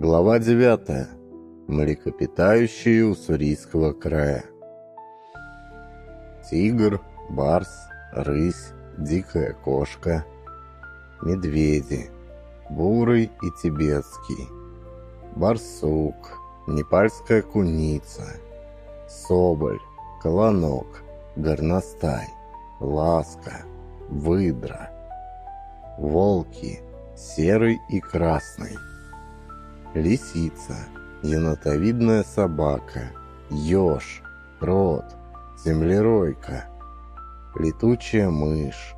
Глава 9. Млекопитающие Уссурийского края. Тигр, барс, рысь, дикая кошка, медведи, бурый и тибетский, барсук, непальская куница, соболь, колонок, горностай, ласка, выдра, волки, серый и красный, лисица, енотовидная собака, еж, крот, землеройка, летучая мышь,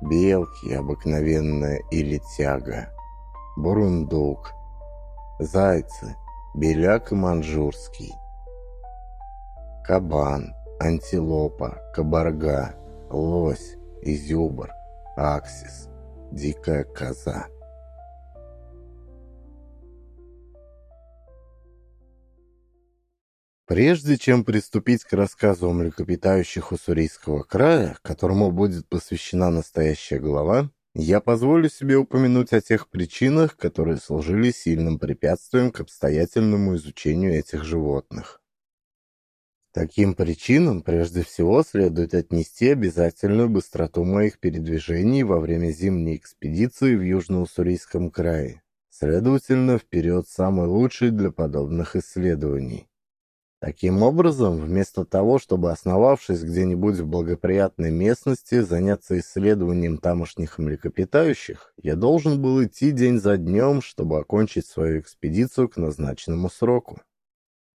белки обыкновенная или тяга, бурундук, зайцы, беляк и манжурский, кабан, антилопа, кабарга, лось, изюбр, аксис, дикая коза. Прежде чем приступить к рассказу о млекопитающих Уссурийского края, которому будет посвящена настоящая глава, я позволю себе упомянуть о тех причинах, которые служили сильным препятствием к обстоятельному изучению этих животных. Таким причинам прежде всего следует отнести обязательную быстроту моих передвижений во время зимней экспедиции в Южно-Уссурийском крае. Следовательно, вперед самый лучший для подобных исследований. Таким образом, вместо того, чтобы, основавшись где-нибудь в благоприятной местности, заняться исследованием тамошних млекопитающих, я должен был идти день за днем, чтобы окончить свою экспедицию к назначенному сроку.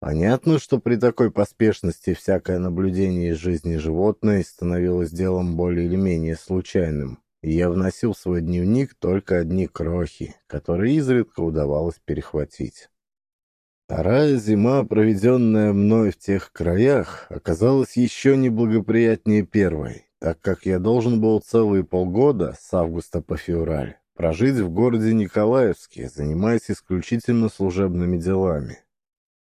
Понятно, что при такой поспешности всякое наблюдение из жизни животной становилось делом более или менее случайным, и я вносил в свой дневник только одни крохи, которые изредка удавалось перехватить. Вторая зима, проведенная мной в тех краях, оказалась еще неблагоприятнее первой, так как я должен был целые полгода, с августа по февраль, прожить в городе Николаевске, занимаясь исключительно служебными делами.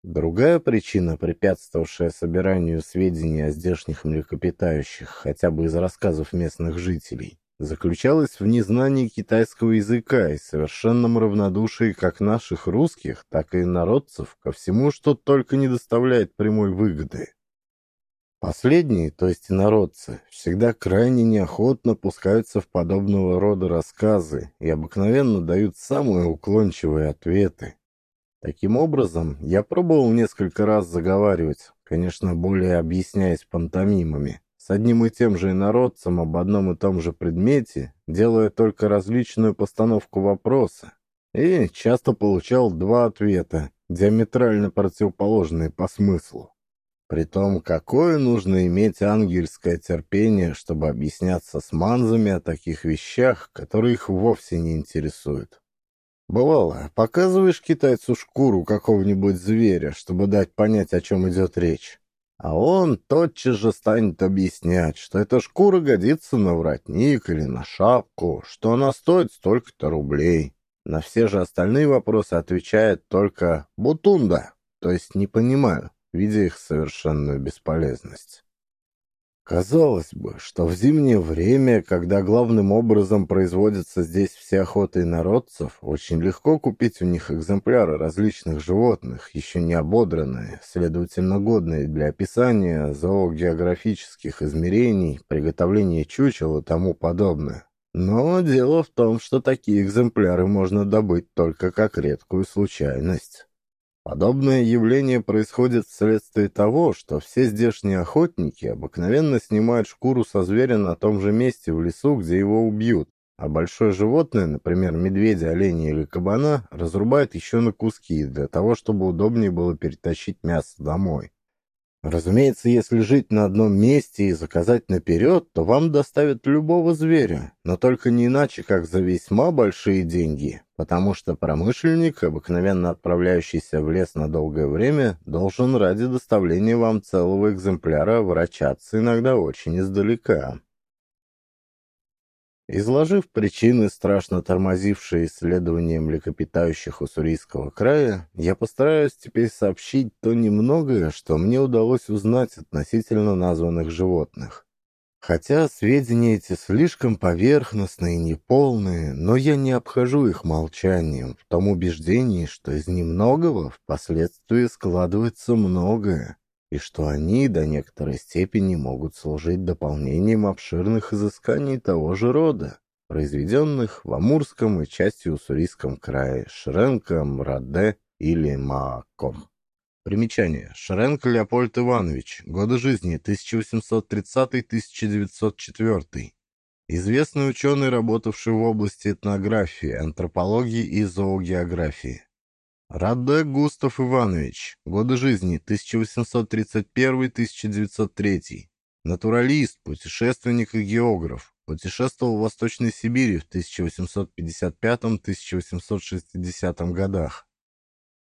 Другая причина, препятствовавшая собиранию сведений о здешних млекопитающих, хотя бы из рассказов местных жителей, заключалась в незнании китайского языка и совершенном равнодушии как наших русских, так и народцев ко всему, что только не доставляет прямой выгоды. Последние, то есть инородцы, всегда крайне неохотно пускаются в подобного рода рассказы и обыкновенно дают самые уклончивые ответы. Таким образом, я пробовал несколько раз заговаривать, конечно, более объясняясь пантомимами, с одним и тем же инородцем об одном и том же предмете, делая только различную постановку вопроса, и часто получал два ответа, диаметрально противоположные по смыслу. Притом, какое нужно иметь ангельское терпение, чтобы объясняться с манзами о таких вещах, которые их вовсе не интересуют. Бывало, показываешь китайцу шкуру какого-нибудь зверя, чтобы дать понять, о чем идет речь. А он тотчас же станет объяснять, что эта шкура годится на воротник или на шапку, что она стоит столько-то рублей. На все же остальные вопросы отвечает только «бутунда», то есть «не понимаю», видя их совершенную бесполезность. Казалось бы, что в зимнее время, когда главным образом производятся здесь все охоты народцев, очень легко купить у них экземпляры различных животных, еще не ободранные, следовательно годные для описания зоогеографических измерений, приготовления чучел и тому подобное. Но дело в том, что такие экземпляры можно добыть только как редкую случайность. Подобное явление происходит вследствие того, что все здешние охотники обыкновенно снимают шкуру со зверя на том же месте в лесу, где его убьют, а большое животное, например, медведя, оленя или кабана, разрубают еще на куски для того, чтобы удобнее было перетащить мясо домой. Разумеется, если жить на одном месте и заказать наперед, то вам доставят любого зверя, но только не иначе, как за весьма большие деньги, потому что промышленник, обыкновенно отправляющийся в лес на долгое время, должен ради доставления вам целого экземпляра врачаться иногда очень издалека. Изложив причины, страшно тормозившие исследования млекопитающих Уссурийского края, я постараюсь теперь сообщить то немногое, что мне удалось узнать относительно названных животных. Хотя сведения эти слишком поверхностные и неполные, но я не обхожу их молчанием, в том убеждении, что из немногого впоследствии складывается многое, и что они до некоторой степени могут служить дополнением обширных изысканий того же рода, произведенных в Амурском и части Уссурийском крае Шренком, Раде или Мааком. Примечание. Шренко Леопольд Иванович. Годы жизни 1830-1904. Известный ученый, работавший в области этнографии, антропологии и зоогеографии. Раде Густав Иванович. Годы жизни 1831-1903. Натуралист, путешественник и географ. Путешествовал в Восточной Сибири в 1855-1860 годах.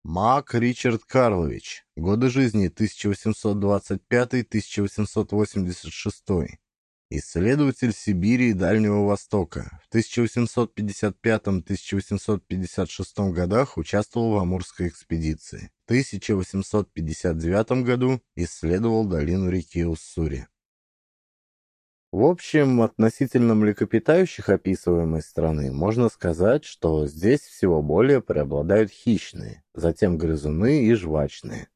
Мак Ричард Карлович. Годы жизни 1825-1886. Исследователь Сибири и Дальнего Востока. В 1855-1856 годах участвовал в Амурской экспедиции. В 1859 году исследовал долину реки Уссури. В общем, относительно млекопитающих описываемой страны можно сказать, что здесь всего более преобладают хищные, затем грызуны и жвачные.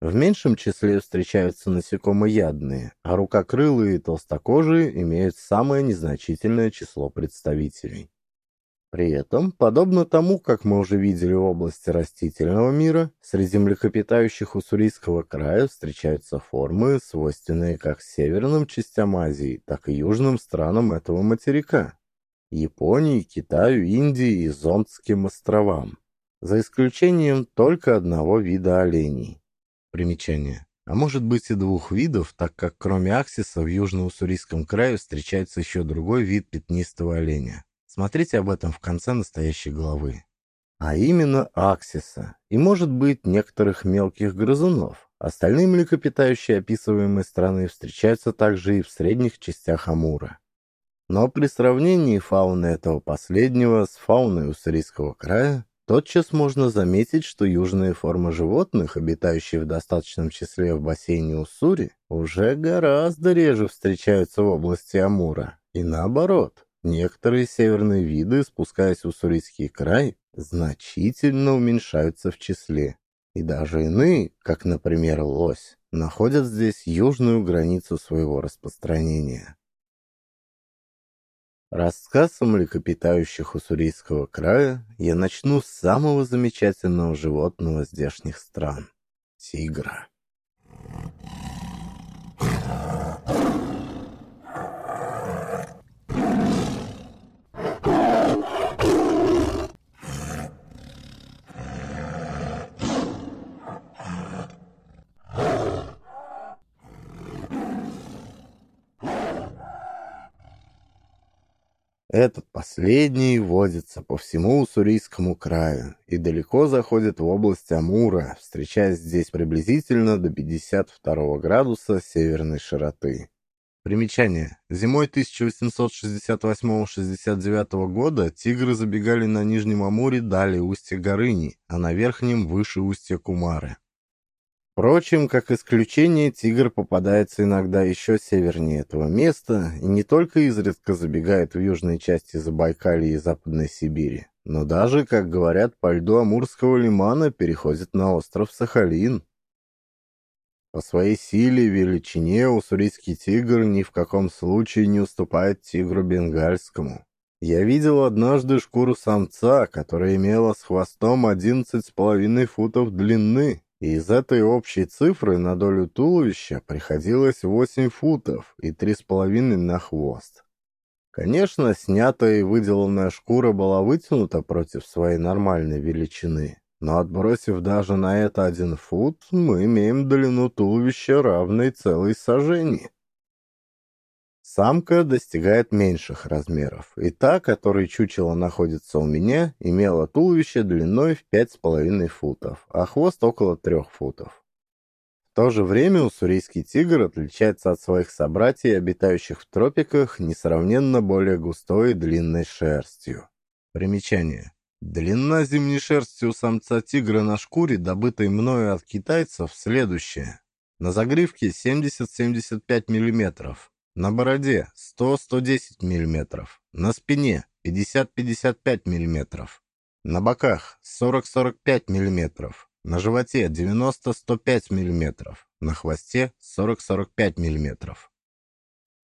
В меньшем числе встречаются насекомоядные, а рукокрылые и толстокожие имеют самое незначительное число представителей. При этом, подобно тому, как мы уже видели в области растительного мира, среди млекопитающих Уссурийского края встречаются формы, свойственные как северным частям Азии, так и южным странам этого материка. Японии, Китаю, Индии и Зондским островам. За исключением только одного вида оленей. Примечание. А может быть и двух видов, так как кроме аксиса в Южно-Уссурийском крае встречается еще другой вид пятнистого оленя. Смотрите об этом в конце настоящей главы. А именно аксиса и, может быть, некоторых мелких грызунов. Остальные млекопитающие описываемой страны встречаются также и в средних частях Амура. Но при сравнении фауны этого последнего с фауной Уссурийского края, тотчас можно заметить, что южные формы животных, обитающие в достаточном числе в бассейне Уссури, уже гораздо реже встречаются в области Амура. И наоборот, Некоторые северные виды, спускаясь в Уссурийский край, значительно уменьшаются в числе. И даже иные, как, например, лось, находят здесь южную границу своего распространения. Рассказ о млекопитающих Уссурийского края я начну с самого замечательного животного здешних стран — тигра. Этот последний водится по всему Уссурийскому краю и далеко заходит в область Амура, встречаясь здесь приблизительно до 52 градуса северной широты. Примечание. Зимой 1868-69 года тигры забегали на Нижнем Амуре далее устья Горыни, а на Верхнем выше устья Кумары. Впрочем, как исключение, тигр попадается иногда еще севернее этого места и не только изредка забегает в южной части Забайкалья и Западной Сибири, но даже, как говорят, по льду Амурского лимана переходит на остров Сахалин. По своей силе и величине уссурийский тигр ни в каком случае не уступает тигру бенгальскому. Я видел однажды шкуру самца, которая имела с хвостом одиннадцать с половиной футов длины, и из этой общей цифры на долю туловища приходилось 8 футов и 3,5 на хвост. Конечно, снятая и выделанная шкура была вытянута против своей нормальной величины, но отбросив даже на это один фут, мы имеем длину туловища равной целой сажени. Самка достигает меньших размеров, и та, которой чучело находится у меня, имела туловище длиной в 5,5 футов, а хвост около 3 футов. В то же время уссурийский тигр отличается от своих собратьев, обитающих в тропиках, несравненно более густой и длинной шерстью. Примечание. Длина зимней шерсти у самца тигра на шкуре, добытой мною от китайцев, следующая. На загривке 70-75 мм, На бороде 100-110 мм. На спине 50-55 мм. На боках 40-45 мм. На животе 90-105 мм. На хвосте 40-45 мм.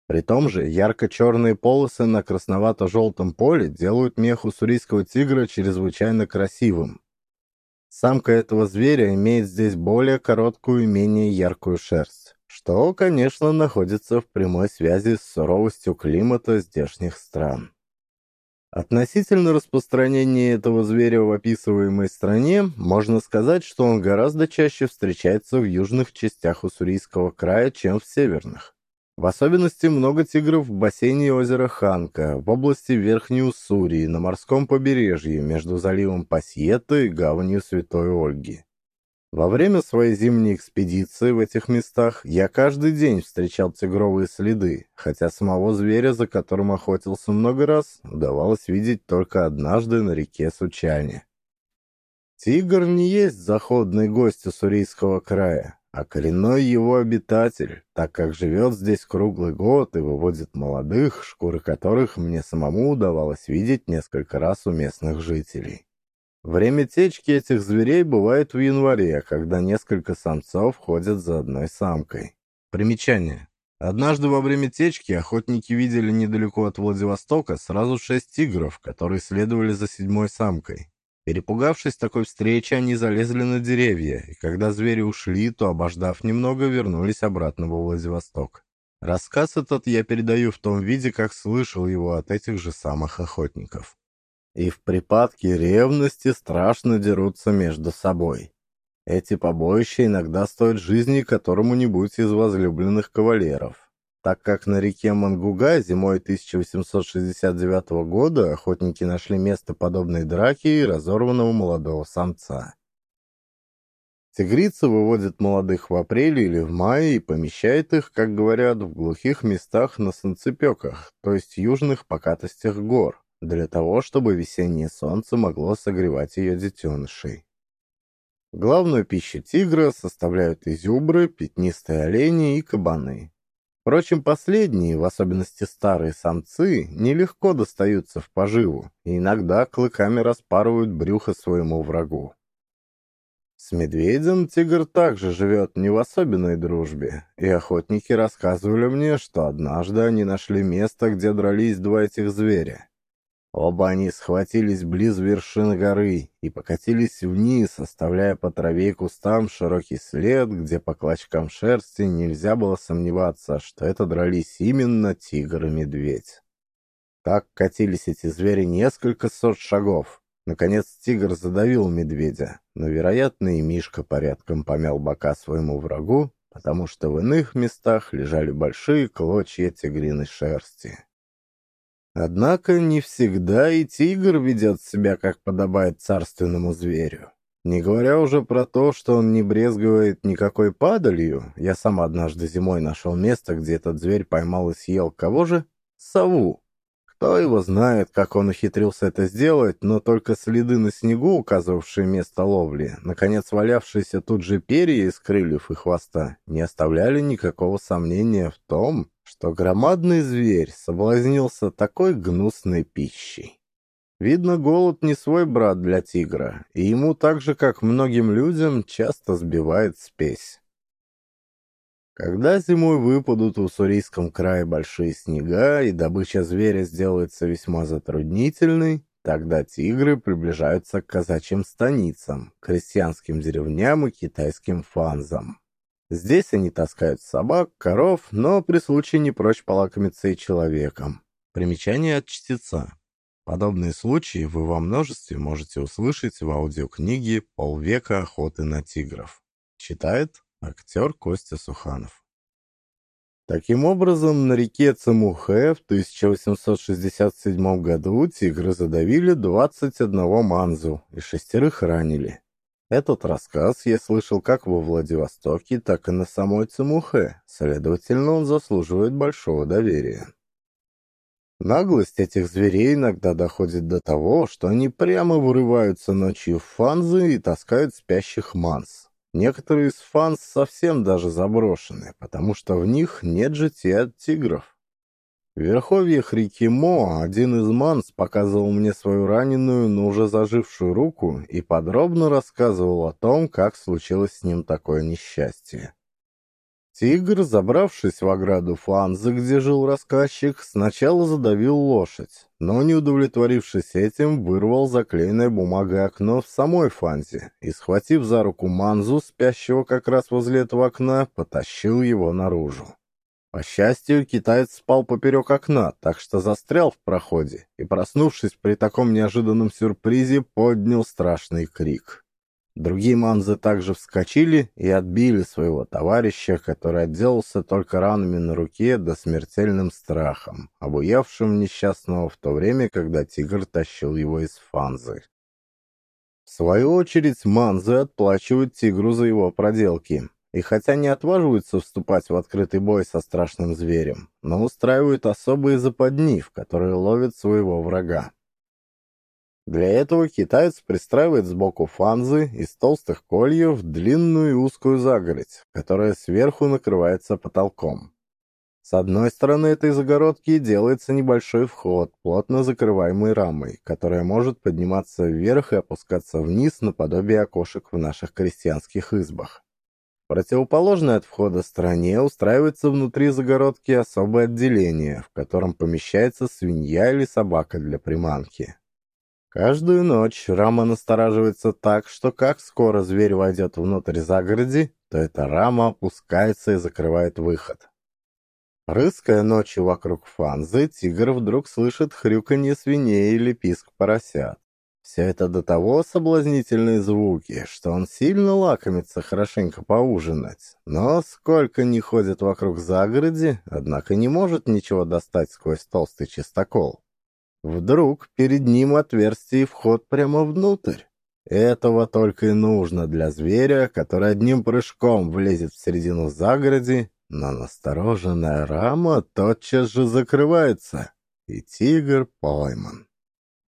При том же ярко-черные полосы на красновато-желтом поле делают мех уссурийского тигра чрезвычайно красивым. Самка этого зверя имеет здесь более короткую и менее яркую шерсть, что, конечно, находится в прямой связи с суровостью климата здешних стран. Относительно распространения этого зверя в описываемой стране, можно сказать, что он гораздо чаще встречается в южных частях Уссурийского края, чем в северных. В особенности много тигров в бассейне озера Ханка, в области Верхней Уссурии, на морском побережье, между заливом Пасьета и гаванью Святой Ольги. Во время своей зимней экспедиции в этих местах я каждый день встречал тигровые следы, хотя самого зверя, за которым охотился много раз, удавалось видеть только однажды на реке Сучане. Тигр не есть заходный гость Уссурийского края, а коренной его обитатель, так как живет здесь круглый год и выводит молодых, шкуры которых мне самому удавалось видеть несколько раз у местных жителей. Время течки этих зверей бывает в январе, когда несколько самцов ходят за одной самкой. Примечание. Однажды во время течки охотники видели недалеко от Владивостока сразу шесть тигров, которые следовали за седьмой самкой. Перепугавшись такой встречи, они залезли на деревья, и когда звери ушли, то, обождав немного, вернулись обратно во Владивосток. Рассказ этот я передаю в том виде, как слышал его от этих же самых охотников. И в припадке ревности страшно дерутся между собой. Эти побоища иногда стоят жизни которому-нибудь из возлюбленных кавалеров так как на реке Мангуга зимой 1869 года охотники нашли место подобной драки и разорванного молодого самца. Тигрица выводит молодых в апреле или в мае и помещает их, как говорят, в глухих местах на санцепеках, то есть южных покатостях гор, для того, чтобы весеннее солнце могло согревать ее детенышей. Главную пищу тигра составляют изюбры, пятнистые олени и кабаны. Впрочем, последние, в особенности старые самцы, нелегко достаются в поживу и иногда клыками распарывают брюхо своему врагу. С медведем тигр также живет не в особенной дружбе, и охотники рассказывали мне, что однажды они нашли место, где дрались два этих зверя. Оба они схватились близ вершины горы и покатились вниз, оставляя по траве и кустам широкий след, где по клочкам шерсти нельзя было сомневаться, что это дрались именно тигр и медведь. Так катились эти звери несколько сот шагов. Наконец тигр задавил медведя, но, вероятно, и Мишка порядком помял бока своему врагу, потому что в иных местах лежали большие клочья тигриной шерсти. Однако не всегда и тигр ведет себя, как подобает царственному зверю. Не говоря уже про то, что он не брезгивает никакой падалью, я сам однажды зимой нашел место, где этот зверь поймал и съел кого же? Сову. Кто его знает, как он ухитрился это сделать, но только следы на снегу, указывавшие место ловли, наконец валявшиеся тут же перья из крыльев и хвоста, не оставляли никакого сомнения в том, что громадный зверь соблазнился такой гнусной пищей. Видно, голод не свой брат для тигра, и ему так же, как многим людям, часто сбивает спесь. Когда зимой выпадут в Уссурийском крае большие снега, и добыча зверя сделается весьма затруднительной, тогда тигры приближаются к казачьим станицам, крестьянским деревням и китайским фанзам. Здесь они таскают собак, коров, но при случае не прочь полакомиться и человеком. Примечание от чтеца. Подобные случаи вы во множестве можете услышать в аудиокниге «Полвека охоты на тигров». Читает актер Костя Суханов. Таким образом, на реке Цемухе в 1867 году тигры задавили 21 манзу и шестерых ранили. Этот рассказ я слышал как во Владивостоке, так и на самой Цемухе, следовательно, он заслуживает большого доверия. Наглость этих зверей иногда доходит до того, что они прямо вырываются ночью в фанзы и таскают спящих манс. Некоторые из фанз совсем даже заброшены, потому что в них нет жития от тигров. В верховьях реки Мо один из манс показывал мне свою раненую, но уже зажившую руку и подробно рассказывал о том, как случилось с ним такое несчастье. Тигр, забравшись в ограду Фанзы, где жил рассказчик, сначала задавил лошадь, но, не удовлетворившись этим, вырвал заклеенное бумагой окно в самой Фанзе и, схватив за руку Манзу, спящего как раз возле этого окна, потащил его наружу. По счастью, китаец спал поперек окна, так что застрял в проходе и, проснувшись при таком неожиданном сюрпризе, поднял страшный крик. Другие манзы также вскочили и отбили своего товарища, который отделался только ранами на руке да смертельным страхом, обуявшим несчастного в то время, когда тигр тащил его из фанзы. В свою очередь манзы отплачивают тигру за его проделки, и хотя не отваживаются вступать в открытый бой со страшным зверем, но устраивают особые западни, в которые ловят своего врага. Для этого китаец пристраивает сбоку фанзы из толстых кольев длинную и узкую загородь, которая сверху накрывается потолком. С одной стороны этой загородки делается небольшой вход, плотно закрываемый рамой, которая может подниматься вверх и опускаться вниз наподобие окошек в наших крестьянских избах противоположной от входа стороне устраивается внутри загородки особое отделение, в котором помещается свинья или собака для приманки. Каждую ночь рама настораживается так, что как скоро зверь войдет внутрь загороди, то эта рама опускается и закрывает выход. Рыская ночью вокруг фанзы, тигр вдруг слышит хрюканье свиней или писк поросят. Все это до того соблазнительные звуки, что он сильно лакомится хорошенько поужинать. Но сколько ни ходит вокруг загороди, однако не может ничего достать сквозь толстый чистокол. Вдруг перед ним отверстие и вход прямо внутрь. Этого только и нужно для зверя, который одним прыжком влезет в середину загороди, но настороженная рама тотчас же закрывается, и тигр пойман.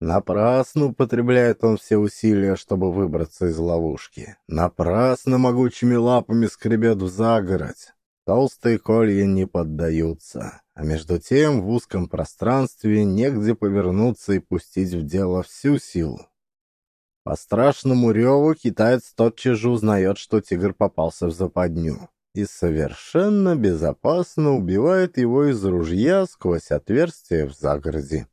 Напрасно употребляет он все усилия, чтобы выбраться из ловушки. Напрасно могучими лапами скребет в загородь. Толстые колья не поддаются. А между тем в узком пространстве негде повернуться и пустить в дело всю силу. По страшному реву китаец тотчас же узнает, что тигр попался в западню и совершенно безопасно убивает его из ружья сквозь отверстие в загороде.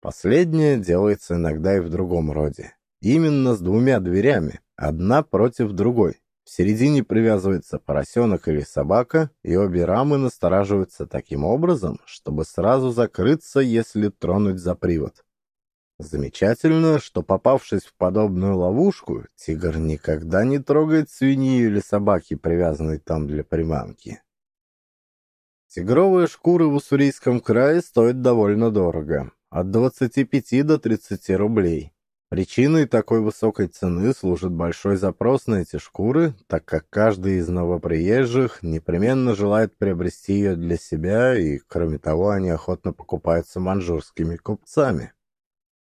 Последнее делается иногда и в другом роде. Именно с двумя дверями, одна против другой. В середине привязывается поросенок или собака, и обе рамы настораживаются таким образом, чтобы сразу закрыться, если тронуть за привод. Замечательно, что попавшись в подобную ловушку, тигр никогда не трогает свиньи или собаки, привязанной там для приманки. Тигровые шкуры в Уссурийском крае стоят довольно дорого от 25 до 30 рублей. Причиной такой высокой цены служит большой запрос на эти шкуры, так как каждый из новоприезжих непременно желает приобрести ее для себя, и, кроме того, они охотно покупаются манжурскими купцами.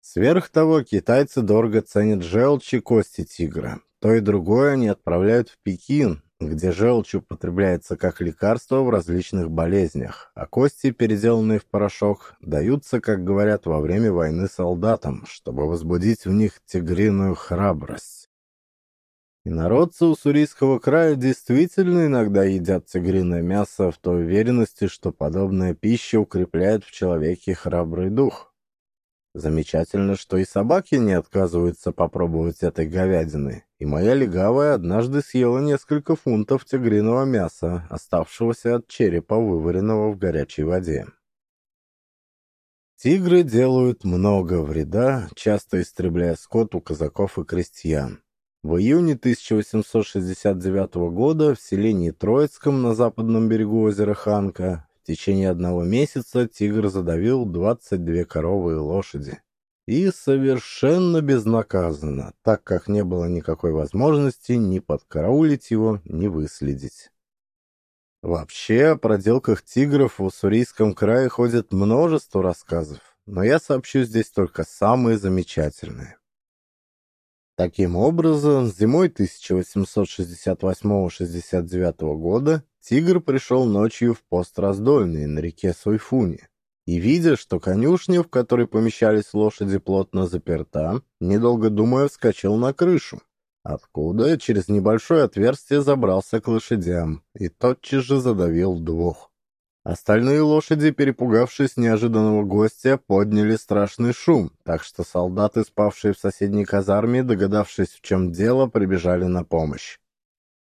Сверх того, китайцы дорого ценят желчь и кости тигра. То и другое они отправляют в Пекин, где желчь употребляется как лекарство в различных болезнях, а кости, переделанные в порошок, даются, как говорят, во время войны солдатам, чтобы возбудить в них тигриную храбрость. И народцы Уссурийского края действительно иногда едят тигриное мясо в той уверенности, что подобная пища укрепляет в человеке храбрый дух. Замечательно, что и собаки не отказываются попробовать этой говядины, и моя легавая однажды съела несколько фунтов тигриного мяса, оставшегося от черепа, вываренного в горячей воде. Тигры делают много вреда, часто истребляя скот у казаков и крестьян. В июне 1869 года в селении Троицком на западном берегу озера Ханка в течение одного месяца тигр задавил 22 коровы и лошади. И совершенно безнаказанно, так как не было никакой возможности ни подкараулить его, ни выследить. Вообще, о проделках тигров в Уссурийском крае ходит множество рассказов, но я сообщу здесь только самые замечательные. Таким образом, зимой 1868-69 года Тигр пришел ночью в пост раздольный на реке Суйфуни. и, видя, что конюшня, в которой помещались лошади, плотно заперта, недолго думая, вскочил на крышу, откуда через небольшое отверстие забрался к лошадям и тотчас же задавил двух. Остальные лошади, перепугавшись неожиданного гостя, подняли страшный шум, так что солдаты, спавшие в соседней казарме, догадавшись, в чем дело, прибежали на помощь.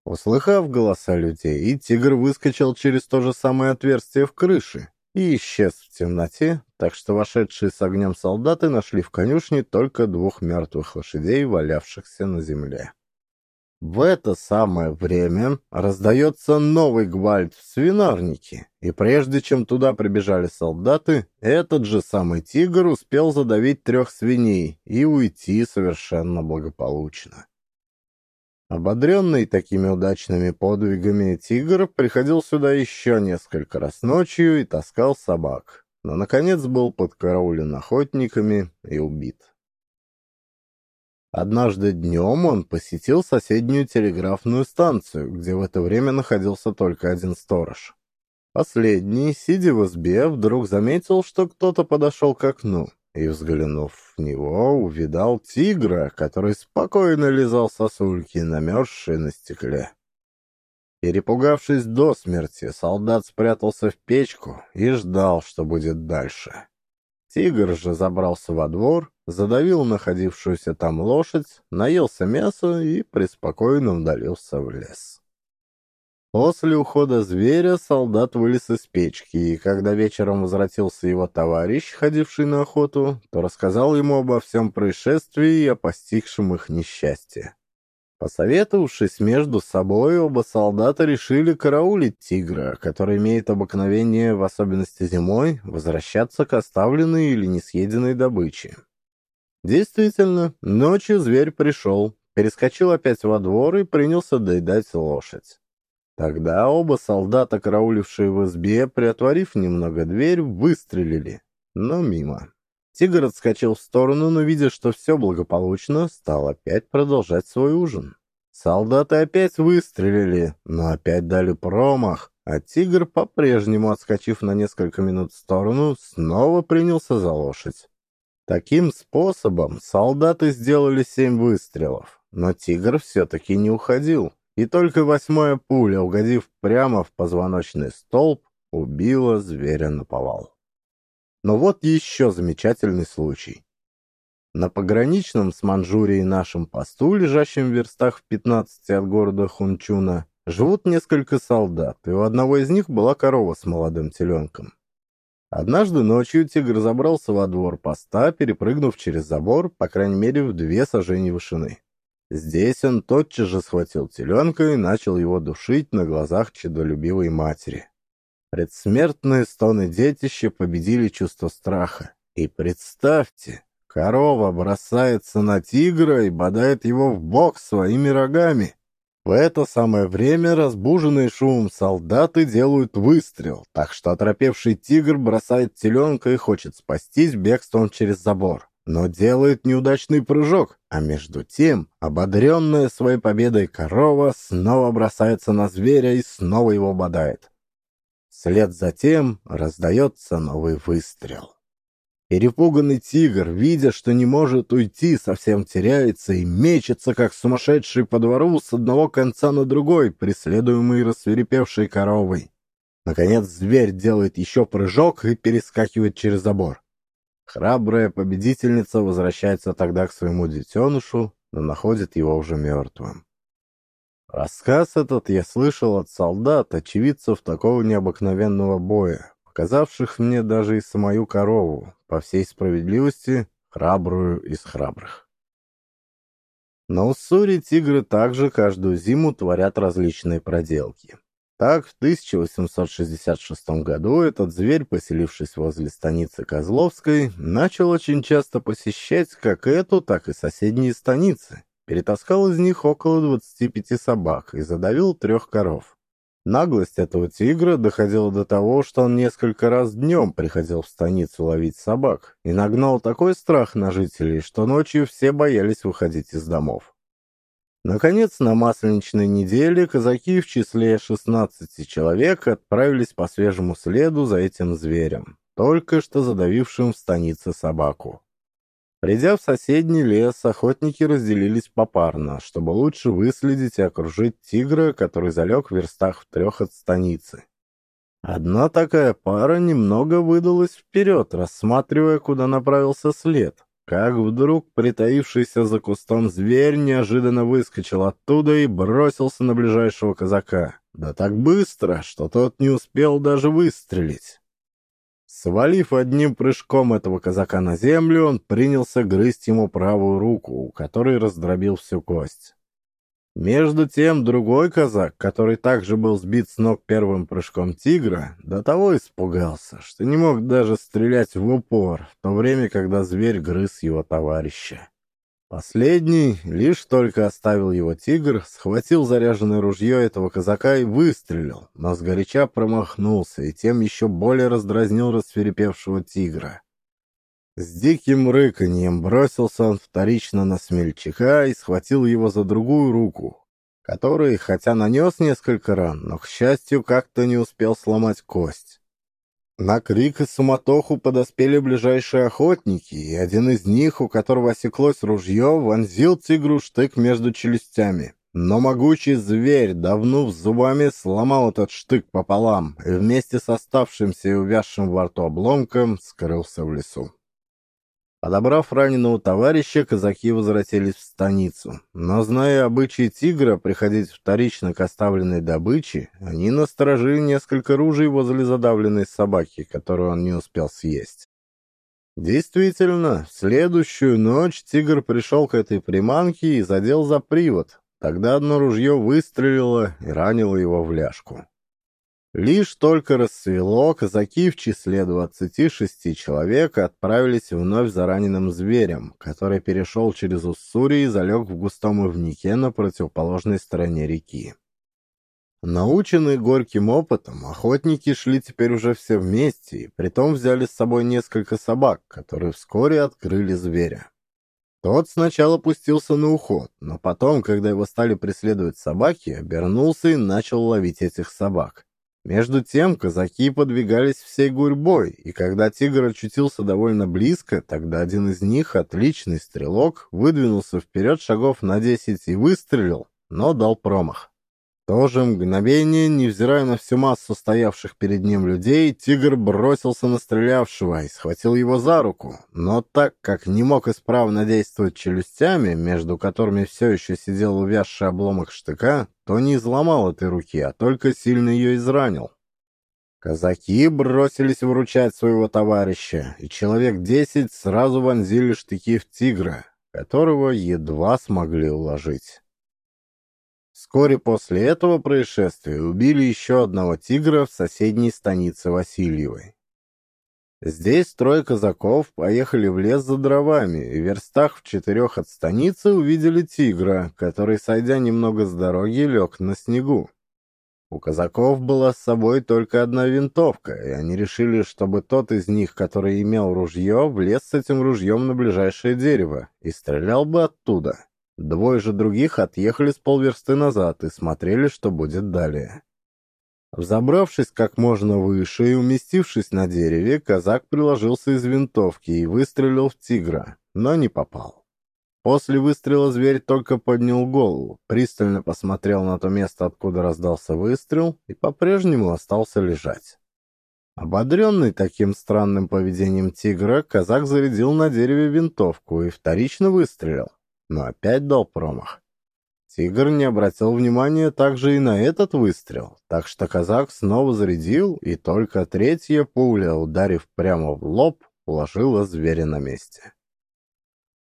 Услыхав голоса людей, тигр выскочил через то же самое отверстие в крыше и исчез в темноте, так что вошедшие с огнем солдаты нашли в конюшне только двух мертвых лошадей, валявшихся на земле. В это самое время раздается новый гвальт в свинарнике, и прежде чем туда прибежали солдаты, этот же самый тигр успел задавить трех свиней и уйти совершенно благополучно. Ободренный такими удачными подвигами, тигр приходил сюда еще несколько раз ночью и таскал собак, но, наконец, был подкараулен охотниками и убит. Однажды днем он посетил соседнюю телеграфную станцию, где в это время находился только один сторож. Последний, сидя в избе, вдруг заметил, что кто-то подошел к окну, и, взглянув в него, увидал тигра, который спокойно лизал сосульки, намерзшие на стекле. Перепугавшись до смерти, солдат спрятался в печку и ждал, что будет дальше. Тигр же забрался во двор, задавил находившуюся там лошадь, наелся мяса и преспокойно удалился в лес. После ухода зверя солдат вылез из печки, и когда вечером возвратился его товарищ, ходивший на охоту, то рассказал ему обо всем происшествии и о постигшем их несчастье. Посоветовавшись между собой, оба солдата решили караулить тигра, который имеет обыкновение, в особенности зимой, возвращаться к оставленной или несъеденной добыче. Действительно, ночью зверь пришел, перескочил опять во двор и принялся доедать лошадь. Тогда оба солдата, караулившие в избе, приотворив немного дверь, выстрелили, но мимо. Тигр отскочил в сторону, но, видя, что все благополучно, стал опять продолжать свой ужин. Солдаты опять выстрелили, но опять дали промах, а тигр, по-прежнему отскочив на несколько минут в сторону, снова принялся за лошадь. Таким способом солдаты сделали семь выстрелов, но тигр все-таки не уходил, и только восьмая пуля, угодив прямо в позвоночный столб, убила зверя наповал. Но вот еще замечательный случай. На пограничном с Манчжурией нашем посту, лежащем в верстах в 15 от города Хунчуна, живут несколько солдат, и у одного из них была корова с молодым теленком. Однажды ночью тигр забрался во двор поста, перепрыгнув через забор, по крайней мере, в две сажени вышины. Здесь он тотчас же схватил теленка и начал его душить на глазах чудолюбивой матери. Предсмертные стоны детища победили чувство страха. И представьте, корова бросается на тигра и бодает его в бок своими рогами. В это самое время разбуженные шумом солдаты делают выстрел, так что оторопевший тигр бросает теленка и хочет спастись бегством через забор, но делает неудачный прыжок, а между тем, ободренная своей победой корова снова бросается на зверя и снова его бодает. Вслед за тем раздается новый выстрел. Перепуганный тигр, видя, что не может уйти, совсем теряется и мечется, как сумасшедший по двору с одного конца на другой, преследуемый рассверепевшей коровой. Наконец зверь делает еще прыжок и перескакивает через забор. Храбрая победительница возвращается тогда к своему детенышу, но находит его уже мертвым. Рассказ этот я слышал от солдат, очевидцев такого необыкновенного боя, показавших мне даже и самую корову, по всей справедливости, храбрую из храбрых. На Уссури тигры также каждую зиму творят различные проделки. Так, в 1866 году этот зверь, поселившись возле станицы Козловской, начал очень часто посещать как эту, так и соседние станицы, перетаскал из них около 25 собак и задавил трех коров. Наглость этого тигра доходила до того, что он несколько раз днем приходил в станицу ловить собак и нагнал такой страх на жителей, что ночью все боялись выходить из домов. Наконец, на масленичной неделе казаки в числе 16 человек отправились по свежему следу за этим зверем, только что задавившим в станице собаку. Придя в соседний лес, охотники разделились попарно, чтобы лучше выследить и окружить тигра, который залег в верстах в трех от станицы. Одна такая пара немного выдалась вперед, рассматривая, куда направился след. Как вдруг притаившийся за кустом зверь неожиданно выскочил оттуда и бросился на ближайшего казака. Да так быстро, что тот не успел даже выстрелить. Свалив одним прыжком этого казака на землю, он принялся грызть ему правую руку, у которой раздробил всю кость. Между тем другой казак, который также был сбит с ног первым прыжком тигра, до того испугался, что не мог даже стрелять в упор, в то время, когда зверь грыз его товарища. Последний лишь только оставил его тигр, схватил заряженное ружье этого казака и выстрелил, но сгоряча промахнулся и тем еще более раздразнил расферепевшего тигра. С диким рыканьем бросился он вторично на смельчака и схватил его за другую руку, который, хотя нанес несколько ран, но, к счастью, как-то не успел сломать кость. На крик и суматоху подоспели ближайшие охотники, и один из них, у которого осеклось ружье, вонзил тигру штык между челюстями. Но могучий зверь, давнув зубами, сломал этот штык пополам и вместе с оставшимся и увязшим во рту обломком скрылся в лесу. Подобрав раненого товарища, казаки возвратились в станицу. Но, зная обычаи тигра приходить вторично к оставленной добыче, они насторожили несколько ружей возле задавленной собаки, которую он не успел съесть. Действительно, в следующую ночь тигр пришел к этой приманке и задел за привод. Тогда одно ружье выстрелило и ранило его в ляжку. Лишь только рассвело, казаки в числе 26 человек отправились вновь за раненым зверем, который перешел через Уссури и залег в густом ивнике на противоположной стороне реки. Наученные горьким опытом, охотники шли теперь уже все вместе, и притом взяли с собой несколько собак, которые вскоре открыли зверя. Тот сначала пустился на уход, но потом, когда его стали преследовать собаки, обернулся и начал ловить этих собак. Между тем казаки подвигались всей гурьбой, и когда тигр очутился довольно близко, тогда один из них, отличный стрелок, выдвинулся вперед шагов на десять и выстрелил, но дал промах то же мгновение, невзирая на всю массу стоявших перед ним людей, тигр бросился на стрелявшего и схватил его за руку. Но так как не мог исправно действовать челюстями, между которыми все еще сидел увязший обломок штыка, то не изломал этой руки, а только сильно ее изранил. Казаки бросились выручать своего товарища, и человек десять сразу вонзили штыки в тигра, которого едва смогли уложить. Вскоре после этого происшествия убили еще одного тигра в соседней станице Васильевой. Здесь трое казаков поехали в лес за дровами, и в верстах в четырех от станицы увидели тигра, который, сойдя немного с дороги, лег на снегу. У казаков была с собой только одна винтовка, и они решили, чтобы тот из них, который имел ружье, влез с этим ружьем на ближайшее дерево и стрелял бы оттуда. Двое же других отъехали с полверсты назад и смотрели, что будет далее. Взобравшись как можно выше и уместившись на дереве, казак приложился из винтовки и выстрелил в тигра, но не попал. После выстрела зверь только поднял голову, пристально посмотрел на то место, откуда раздался выстрел, и по-прежнему остался лежать. Ободренный таким странным поведением тигра, казак зарядил на дереве винтовку и вторично выстрелил но опять дал промах. Тигр не обратил внимания также и на этот выстрел, так что казак снова зарядил, и только третья пуля, ударив прямо в лоб, уложила зверя на месте.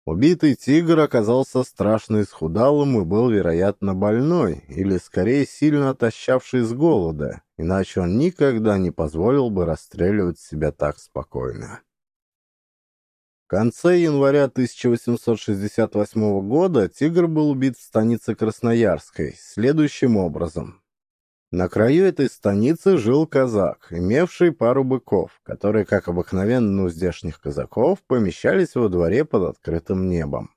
Убитый тигр оказался страшно исхудалым и был, вероятно, больной, или, скорее, сильно отощавший с голода, иначе он никогда не позволил бы расстреливать себя так спокойно. В конце января 1868 года тигр был убит в станице Красноярской следующим образом. На краю этой станицы жил казак, имевший пару быков, которые, как обыкновенно у здешних казаков, помещались во дворе под открытым небом.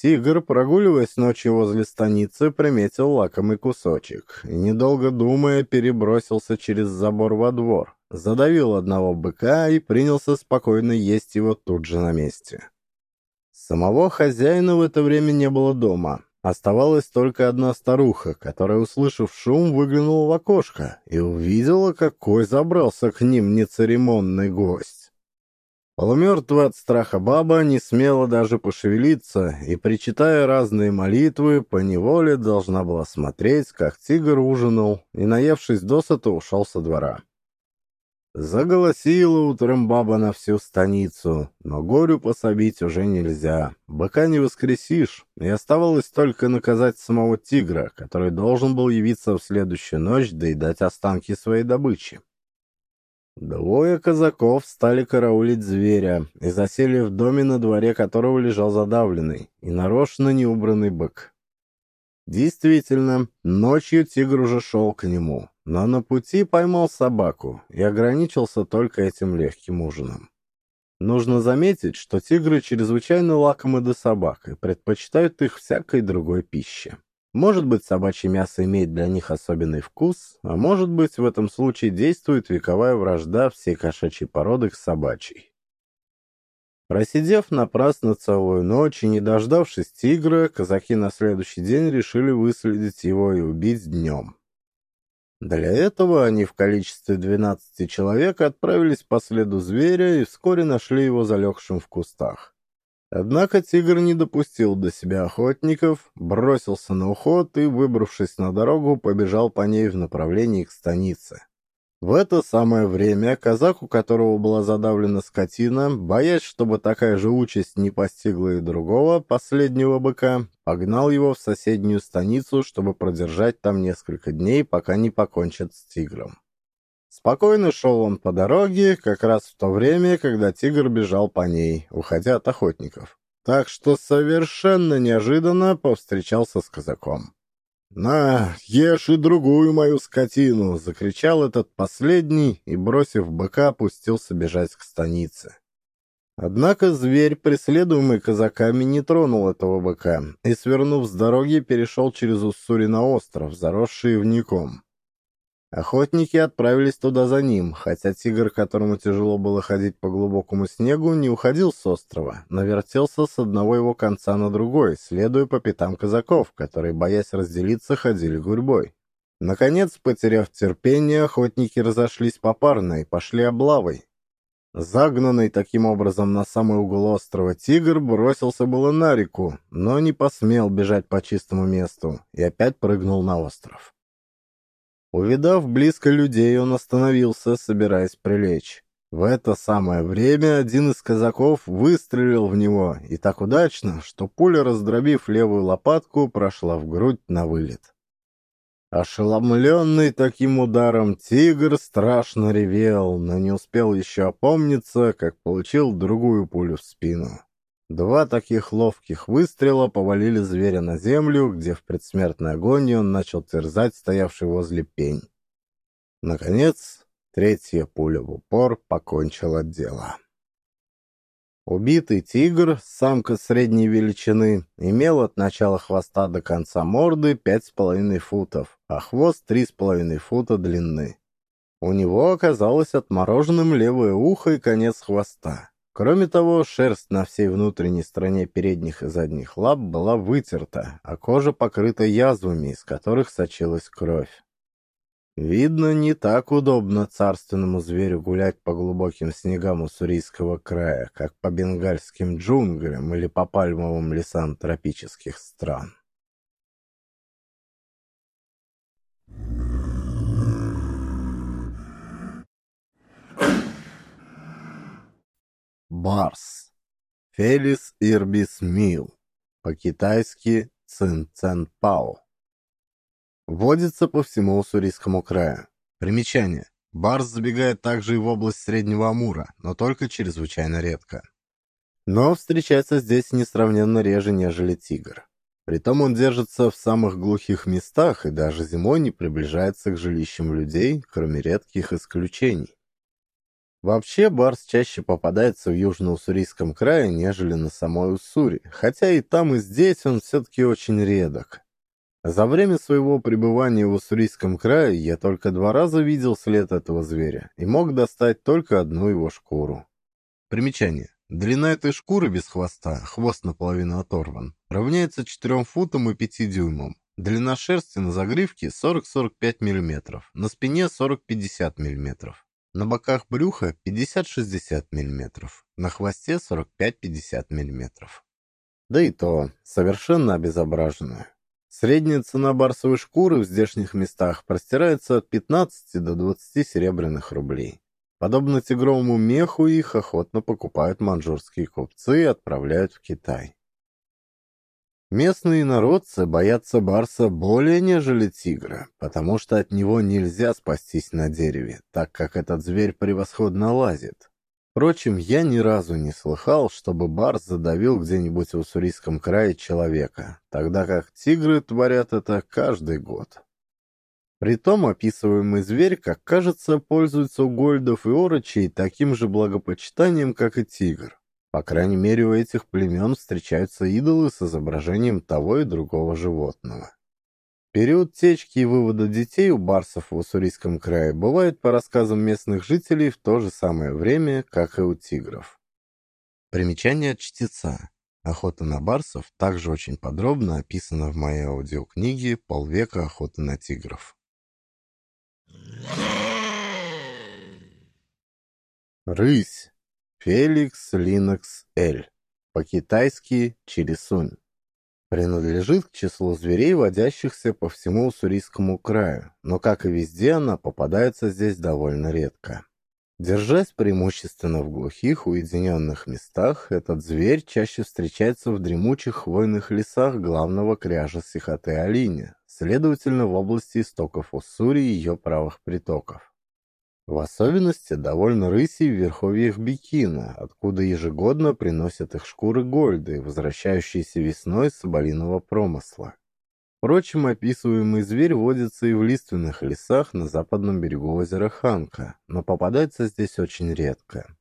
Тигр, прогуливаясь ночью возле станицы, приметил лакомый кусочек и, недолго думая, перебросился через забор во двор, задавил одного быка и принялся спокойно есть его тут же на месте. Самого хозяина в это время не было дома. Оставалась только одна старуха, которая, услышав шум, выглянула в окошко и увидела, какой забрался к ним нецеремонный гость. Полумертвая от страха баба не смела даже пошевелиться и, причитая разные молитвы, поневоле должна была смотреть, как тигр ужинал и, наевшись досыта, ушел со двора. Заголосила утром баба на всю станицу, но горю пособить уже нельзя. Быка не воскресишь, и оставалось только наказать самого тигра, который должен был явиться в следующую ночь да и дать останки своей добычи. Двое казаков стали караулить зверя и засели в доме, на дворе которого лежал задавленный и нарочно неубранный бык. Действительно, ночью тигр уже шел к нему, но на пути поймал собаку и ограничился только этим легким ужином. Нужно заметить, что тигры чрезвычайно лакомы до собак и предпочитают их всякой другой пище. Может быть, собачье мясо имеет для них особенный вкус, а может быть, в этом случае действует вековая вражда всей кошачьей породы к собачьей. Просидев напрасно целую ночь и не дождавшись тигра, казаки на следующий день решили выследить его и убить днем. Для этого они в количестве 12 человек отправились по следу зверя и вскоре нашли его залегшим в кустах. Однако тигр не допустил до себя охотников, бросился на уход и, выбравшись на дорогу, побежал по ней в направлении к станице. В это самое время казак, у которого была задавлена скотина, боясь, чтобы такая же участь не постигла и другого, последнего быка, погнал его в соседнюю станицу, чтобы продержать там несколько дней, пока не покончат с тигром. Спокойно шел он по дороге, как раз в то время, когда тигр бежал по ней, уходя от охотников. Так что совершенно неожиданно повстречался с казаком. «На, ешь и другую мою скотину!» — закричал этот последний и, бросив быка, пустился бежать к станице. Однако зверь, преследуемый казаками, не тронул этого быка и, свернув с дороги, перешел через Уссури на остров, заросший вником. Охотники отправились туда за ним, хотя тигр, которому тяжело было ходить по глубокому снегу, не уходил с острова, но вертелся с одного его конца на другой, следуя по пятам казаков, которые, боясь разделиться, ходили гурьбой. Наконец, потеряв терпение, охотники разошлись попарно и пошли облавой. Загнанный таким образом на самый угол острова тигр бросился было на реку, но не посмел бежать по чистому месту и опять прыгнул на остров. Увидав близко людей, он остановился, собираясь прилечь. В это самое время один из казаков выстрелил в него, и так удачно, что пуля, раздробив левую лопатку, прошла в грудь на вылет. Ошеломленный таким ударом, тигр страшно ревел, но не успел еще опомниться, как получил другую пулю в спину. Два таких ловких выстрела повалили зверя на землю, где в предсмертной агонии он начал терзать стоявший возле пень. Наконец, третья пуля в упор покончила дело. Убитый тигр, самка средней величины, имел от начала хвоста до конца морды пять с половиной футов, а хвост три с половиной фута длины. У него оказалось отмороженным левое ухо и конец хвоста. Кроме того, шерсть на всей внутренней стороне передних и задних лап была вытерта, а кожа покрыта язвами, из которых сочилась кровь. Видно, не так удобно царственному зверю гулять по глубоким снегам уссурийского края, как по бенгальским джунглям или по пальмовым лесам тропических стран. Барс. Фелис ирбис мил. По-китайски цин цен пао. Водится по всему Уссурийскому краю. Примечание. Барс забегает также и в область Среднего Амура, но только чрезвычайно редко. Но встречается здесь несравненно реже, нежели тигр. Притом он держится в самых глухих местах и даже зимой не приближается к жилищам людей, кроме редких исключений. Вообще, барс чаще попадается в Южно-Уссурийском крае, нежели на самой Уссури, хотя и там, и здесь он все-таки очень редок. За время своего пребывания в Уссурийском крае я только два раза видел след этого зверя и мог достать только одну его шкуру. Примечание. Длина этой шкуры без хвоста, хвост наполовину оторван, равняется 4 футам и 5 дюймам. Длина шерсти на загривке 40-45 мм, на спине 40-50 мм. На боках брюха 50-60 мм, на хвосте 45-50 мм. Да и то, совершенно обезображенную. Средняя цена барсовой шкуры в здешних местах простирается от 15 до 20 серебряных рублей. Подобно тигровому меху их охотно покупают манжурские купцы и отправляют в Китай. Местные народцы боятся барса более нежели тигра, потому что от него нельзя спастись на дереве, так как этот зверь превосходно лазит. Впрочем, я ни разу не слыхал, чтобы барс задавил где-нибудь в Уссурийском крае человека, тогда как тигры творят это каждый год. Притом описываемый зверь, как кажется, пользуется у гольдов и орочей таким же благопочитанием, как и тигр. По крайней мере, у этих племен встречаются идолы с изображением того и другого животного. Период течки и вывода детей у барсов в Уссурийском крае бывает, по рассказам местных жителей, в то же самое время, как и у тигров. Примечание от чтеца. Охота на барсов также очень подробно описана в моей аудиокниге «Полвека охоты на тигров». Рысь. Феликс Линокс Эль. По-китайски Чирисунь. Принадлежит к числу зверей, водящихся по всему Уссурийскому краю, но, как и везде, она попадается здесь довольно редко. Держась преимущественно в глухих, уединенных местах, этот зверь чаще встречается в дремучих хвойных лесах главного кряжа Сихоте-Алине, следовательно, в области истоков Уссури и ее правых притоков. В особенности довольно рыси в верховьях Бикина, откуда ежегодно приносят их шкуры гольды, возвращающиеся весной с соболиного промысла. Впрочем, описываемый зверь водится и в лиственных лесах на западном берегу озера Ханка, но попадается здесь очень редко.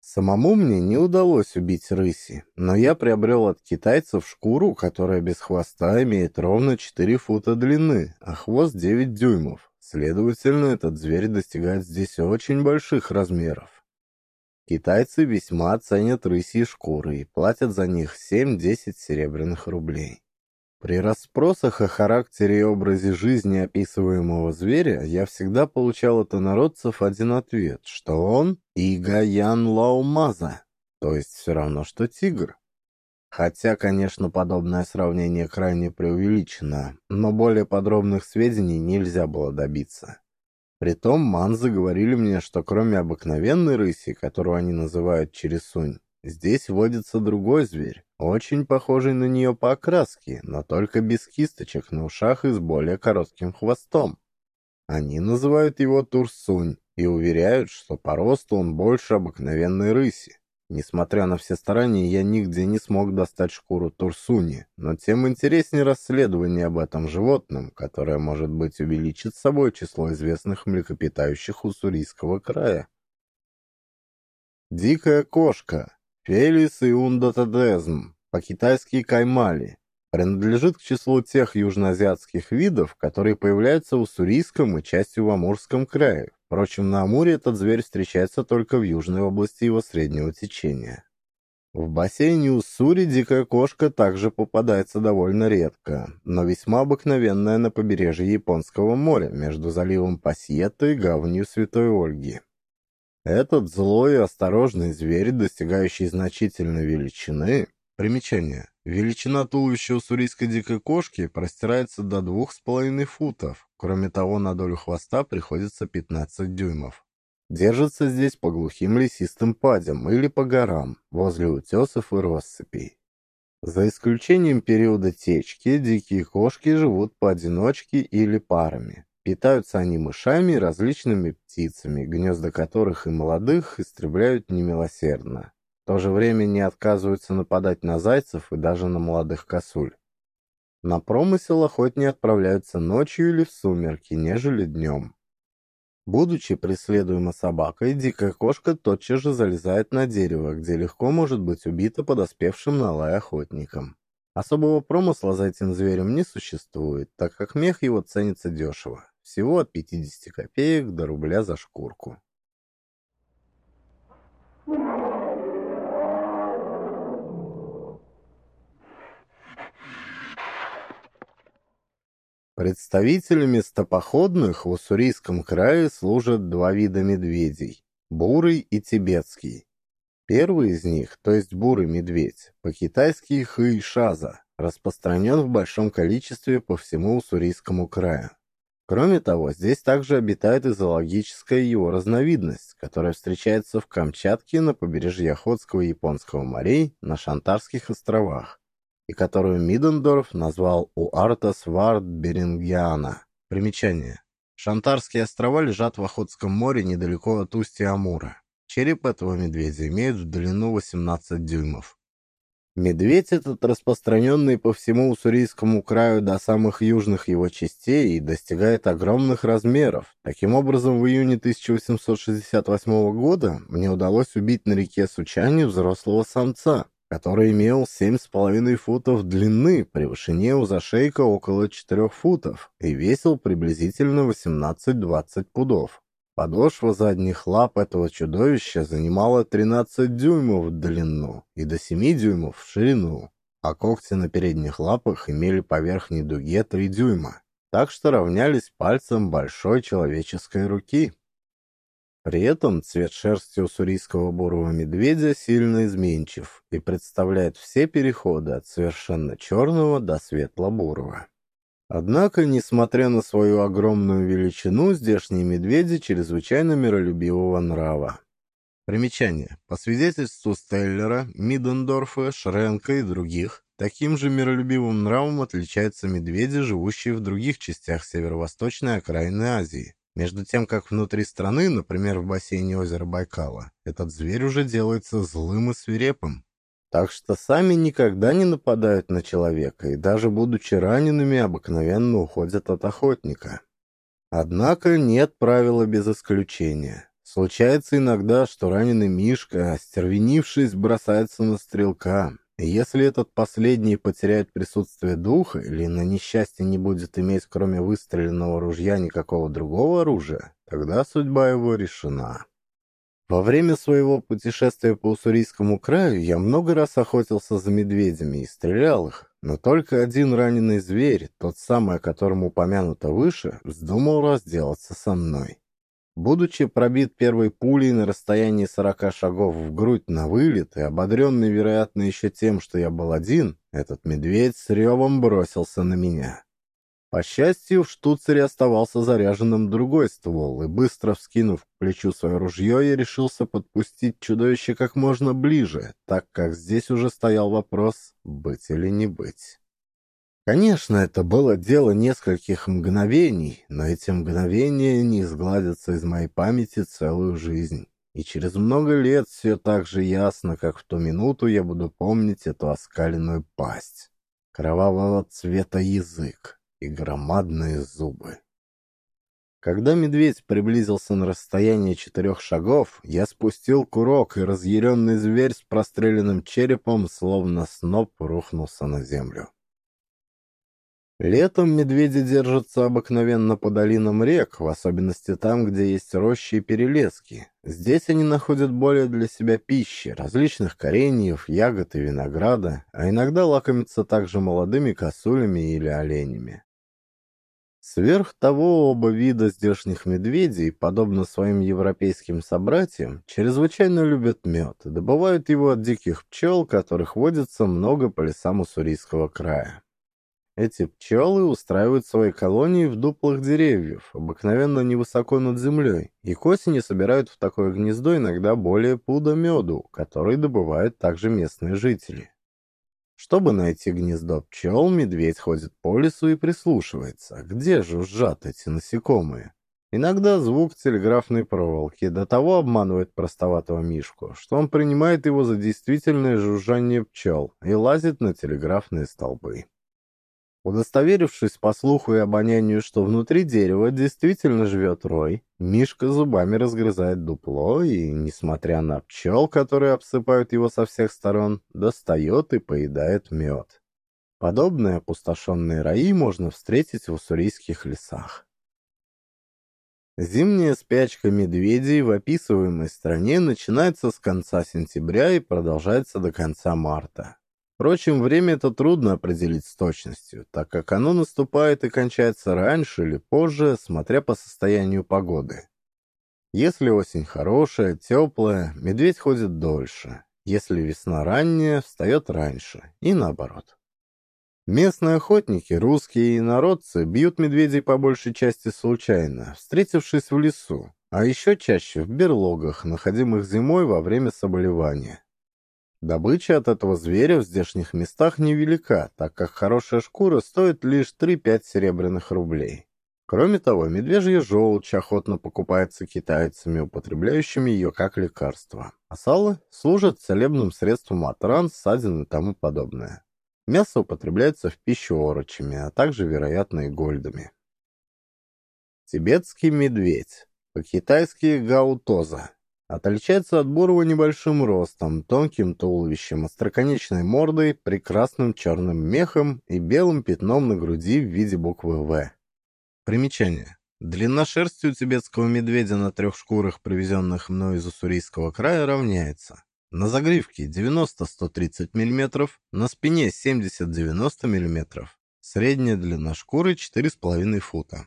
Самому мне не удалось убить рыси, но я приобрел от китайцев шкуру, которая без хвоста имеет ровно 4 фута длины, а хвост 9 дюймов. Следовательно, этот зверь достигает здесь очень больших размеров. Китайцы весьма ценят рыси шкуры и платят за них 7-10 серебряных рублей. При расспросах о характере и образе жизни описываемого зверя я всегда получал от инородцев один ответ, что он Игаян Лаумаза, то есть все равно, что тигр. Хотя, конечно, подобное сравнение крайне преувеличено, но более подробных сведений нельзя было добиться. Притом манзы говорили мне, что кроме обыкновенной рыси, которую они называют чересунь, здесь водится другой зверь, очень похожий на нее по окраске, но только без кисточек на ушах и с более коротким хвостом. Они называют его Турсунь и уверяют, что по росту он больше обыкновенной рыси. Несмотря на все старания, я нигде не смог достать шкуру Турсуни, но тем интереснее расследование об этом животном, которое, может быть, увеличит с собой число известных млекопитающих Уссурийского края. Дикая кошка. Фелис иундатадезм, по-китайски каймали, принадлежит к числу тех южноазиатских видов, которые появляются в Уссурийском и частью в Амурском крае. Впрочем, на Амуре этот зверь встречается только в южной области его среднего течения. В бассейне Уссури дикая кошка также попадается довольно редко, но весьма обыкновенная на побережье Японского моря между заливом Пассиета и гаванью Святой Ольги. Этот злой и осторожный зверь, достигающий значительной величины, примечание, величина туловища уссурийской дикой кошки простирается до двух с половиной футов, кроме того, на долю хвоста приходится 15 дюймов. Держится здесь по глухим лесистым падям или по горам, возле утесов и россыпей. За исключением периода течки, дикие кошки живут поодиночке или парами. Питаются они мышами и различными птицами, гнезда которых и молодых истребляют немилосердно. В то же время не отказываются нападать на зайцев и даже на молодых косуль. На промысел охотнее отправляются ночью или в сумерки, нежели днем. Будучи преследуема собакой, дикая кошка тотчас же залезает на дерево, где легко может быть убита подоспевшим на лай охотником. Особого промысла за этим зверем не существует, так как мех его ценится дешево. Всего от 50 копеек до рубля за шкурку. Представителями стопоходных в Уссурийском крае служат два вида медведей – бурый и тибетский. Первый из них, то есть бурый медведь, по-китайски хыйшаза, распространен в большом количестве по всему Уссурийскому краю. Кроме того, здесь также обитает и зоологическая его разновидность, которая встречается в Камчатке на побережье Охотского и Японского морей на Шантарских островах, и которую Мидендорф назвал Уарта Свард Берингиана. Примечание. Шантарские острова лежат в Охотском море недалеко от устья Амура. Череп этого медведя имеет в длину 18 дюймов. Медведь этот распространенный по всему Уссурийскому краю до самых южных его частей и достигает огромных размеров. Таким образом, в июне 1868 года мне удалось убить на реке Сучани взрослого самца который имел 7,5 футов длины при вышине у зашейка около 4 футов и весил приблизительно 18-20 пудов. Подошва задних лап этого чудовища занимала 13 дюймов в длину и до 7 дюймов в ширину, а когти на передних лапах имели по верхней дуге 3 дюйма, так что равнялись пальцам большой человеческой руки. При этом цвет шерсти уссурийского бурого медведя сильно изменчив и представляет все переходы от совершенно черного до светло-бурого. Однако, несмотря на свою огромную величину, здешние медведи чрезвычайно миролюбивого нрава. Примечание. По свидетельству Стеллера, Мидендорфа, Шренка и других, таким же миролюбивым нравом отличаются медведи, живущие в других частях северо-восточной окраины Азии. Между тем, как внутри страны, например, в бассейне озера Байкала, этот зверь уже делается злым и свирепым. Так что сами никогда не нападают на человека и даже будучи ранеными, обыкновенно уходят от охотника. Однако нет правила без исключения. Случается иногда, что раненый Мишка, остервенившись, бросается на стрелка, если этот последний потеряет присутствие духа или на несчастье не будет иметь кроме выстреленного ружья никакого другого оружия, тогда судьба его решена. Во время своего путешествия по Уссурийскому краю я много раз охотился за медведями и стрелял их, но только один раненый зверь, тот самый, о котором упомянуто выше, вздумал разделаться со мной. Будучи пробит первой пулей на расстоянии сорока шагов в грудь на вылет и ободренный, вероятно, еще тем, что я был один, этот медведь с ревом бросился на меня. По счастью, в штуцере оставался заряженным другой ствол, и быстро вскинув к плечу свое ружье, я решился подпустить чудовище как можно ближе, так как здесь уже стоял вопрос, быть или не быть. Конечно, это было дело нескольких мгновений, но эти мгновения не изгладятся из моей памяти целую жизнь. И через много лет все так же ясно, как в ту минуту я буду помнить эту оскаленную пасть, кровавого цвета язык и громадные зубы. Когда медведь приблизился на расстояние четырех шагов, я спустил курок, и разъяренный зверь с простреленным черепом, словно сноп, рухнулся на землю. Летом медведи держатся обыкновенно по долинам рек, в особенности там, где есть рощи и перелески. Здесь они находят более для себя пищи, различных кореньев, ягод и винограда, а иногда лакомятся также молодыми косулями или оленями. Сверх того, оба вида здешних медведей, подобно своим европейским собратьям, чрезвычайно любят мед и добывают его от диких пчел, которых водится много по лесам Уссурийского края. Эти пчелы устраивают свои колонии в дуплах деревьев, обыкновенно невысоко над землей, и к осени собирают в такое гнездо иногда более пуда меду, который добывают также местные жители. Чтобы найти гнездо пчел, медведь ходит по лесу и прислушивается, где жужжат эти насекомые. Иногда звук телеграфной проволоки до того обманывает простоватого мишку, что он принимает его за действительное жужжание пчел и лазит на телеграфные столбы. Удостоверившись по слуху и обонянию, что внутри дерева действительно живет рой, Мишка зубами разгрызает дупло и, несмотря на пчел, которые обсыпают его со всех сторон, достает и поедает мед. Подобные опустошенные раи можно встретить в уссурийских лесах. Зимняя спячка медведей в описываемой стране начинается с конца сентября и продолжается до конца марта. Впрочем, время это трудно определить с точностью, так как оно наступает и кончается раньше или позже, смотря по состоянию погоды. Если осень хорошая, теплая, медведь ходит дольше. Если весна ранняя, встает раньше. И наоборот. Местные охотники, русские и народцы, бьют медведей по большей части случайно, встретившись в лесу, а еще чаще в берлогах, находимых зимой во время соболевания. Добыча от этого зверя в здешних местах невелика, так как хорошая шкура стоит лишь 3-5 серебряных рублей. Кроме того, медвежья желчь охотно покупается китайцами, употребляющими ее как лекарство. А сало служит целебным средством от ран, ссадин и тому подобное. Мясо употребляется в пищу орочами, а также, вероятно, и гольдами. Тибетский медведь. По-китайски гаутоза. Отличается от бурого небольшим ростом, тонким туловищем, остроконечной мордой, прекрасным черным мехом и белым пятном на груди в виде буквы «В». Примечание. Длина шерсти у тибетского медведя на трех шкурах, привезенных мной из Уссурийского края, равняется. На загривке 90-130 мм, на спине 70-90 мм. Средняя длина шкуры 4,5 фута.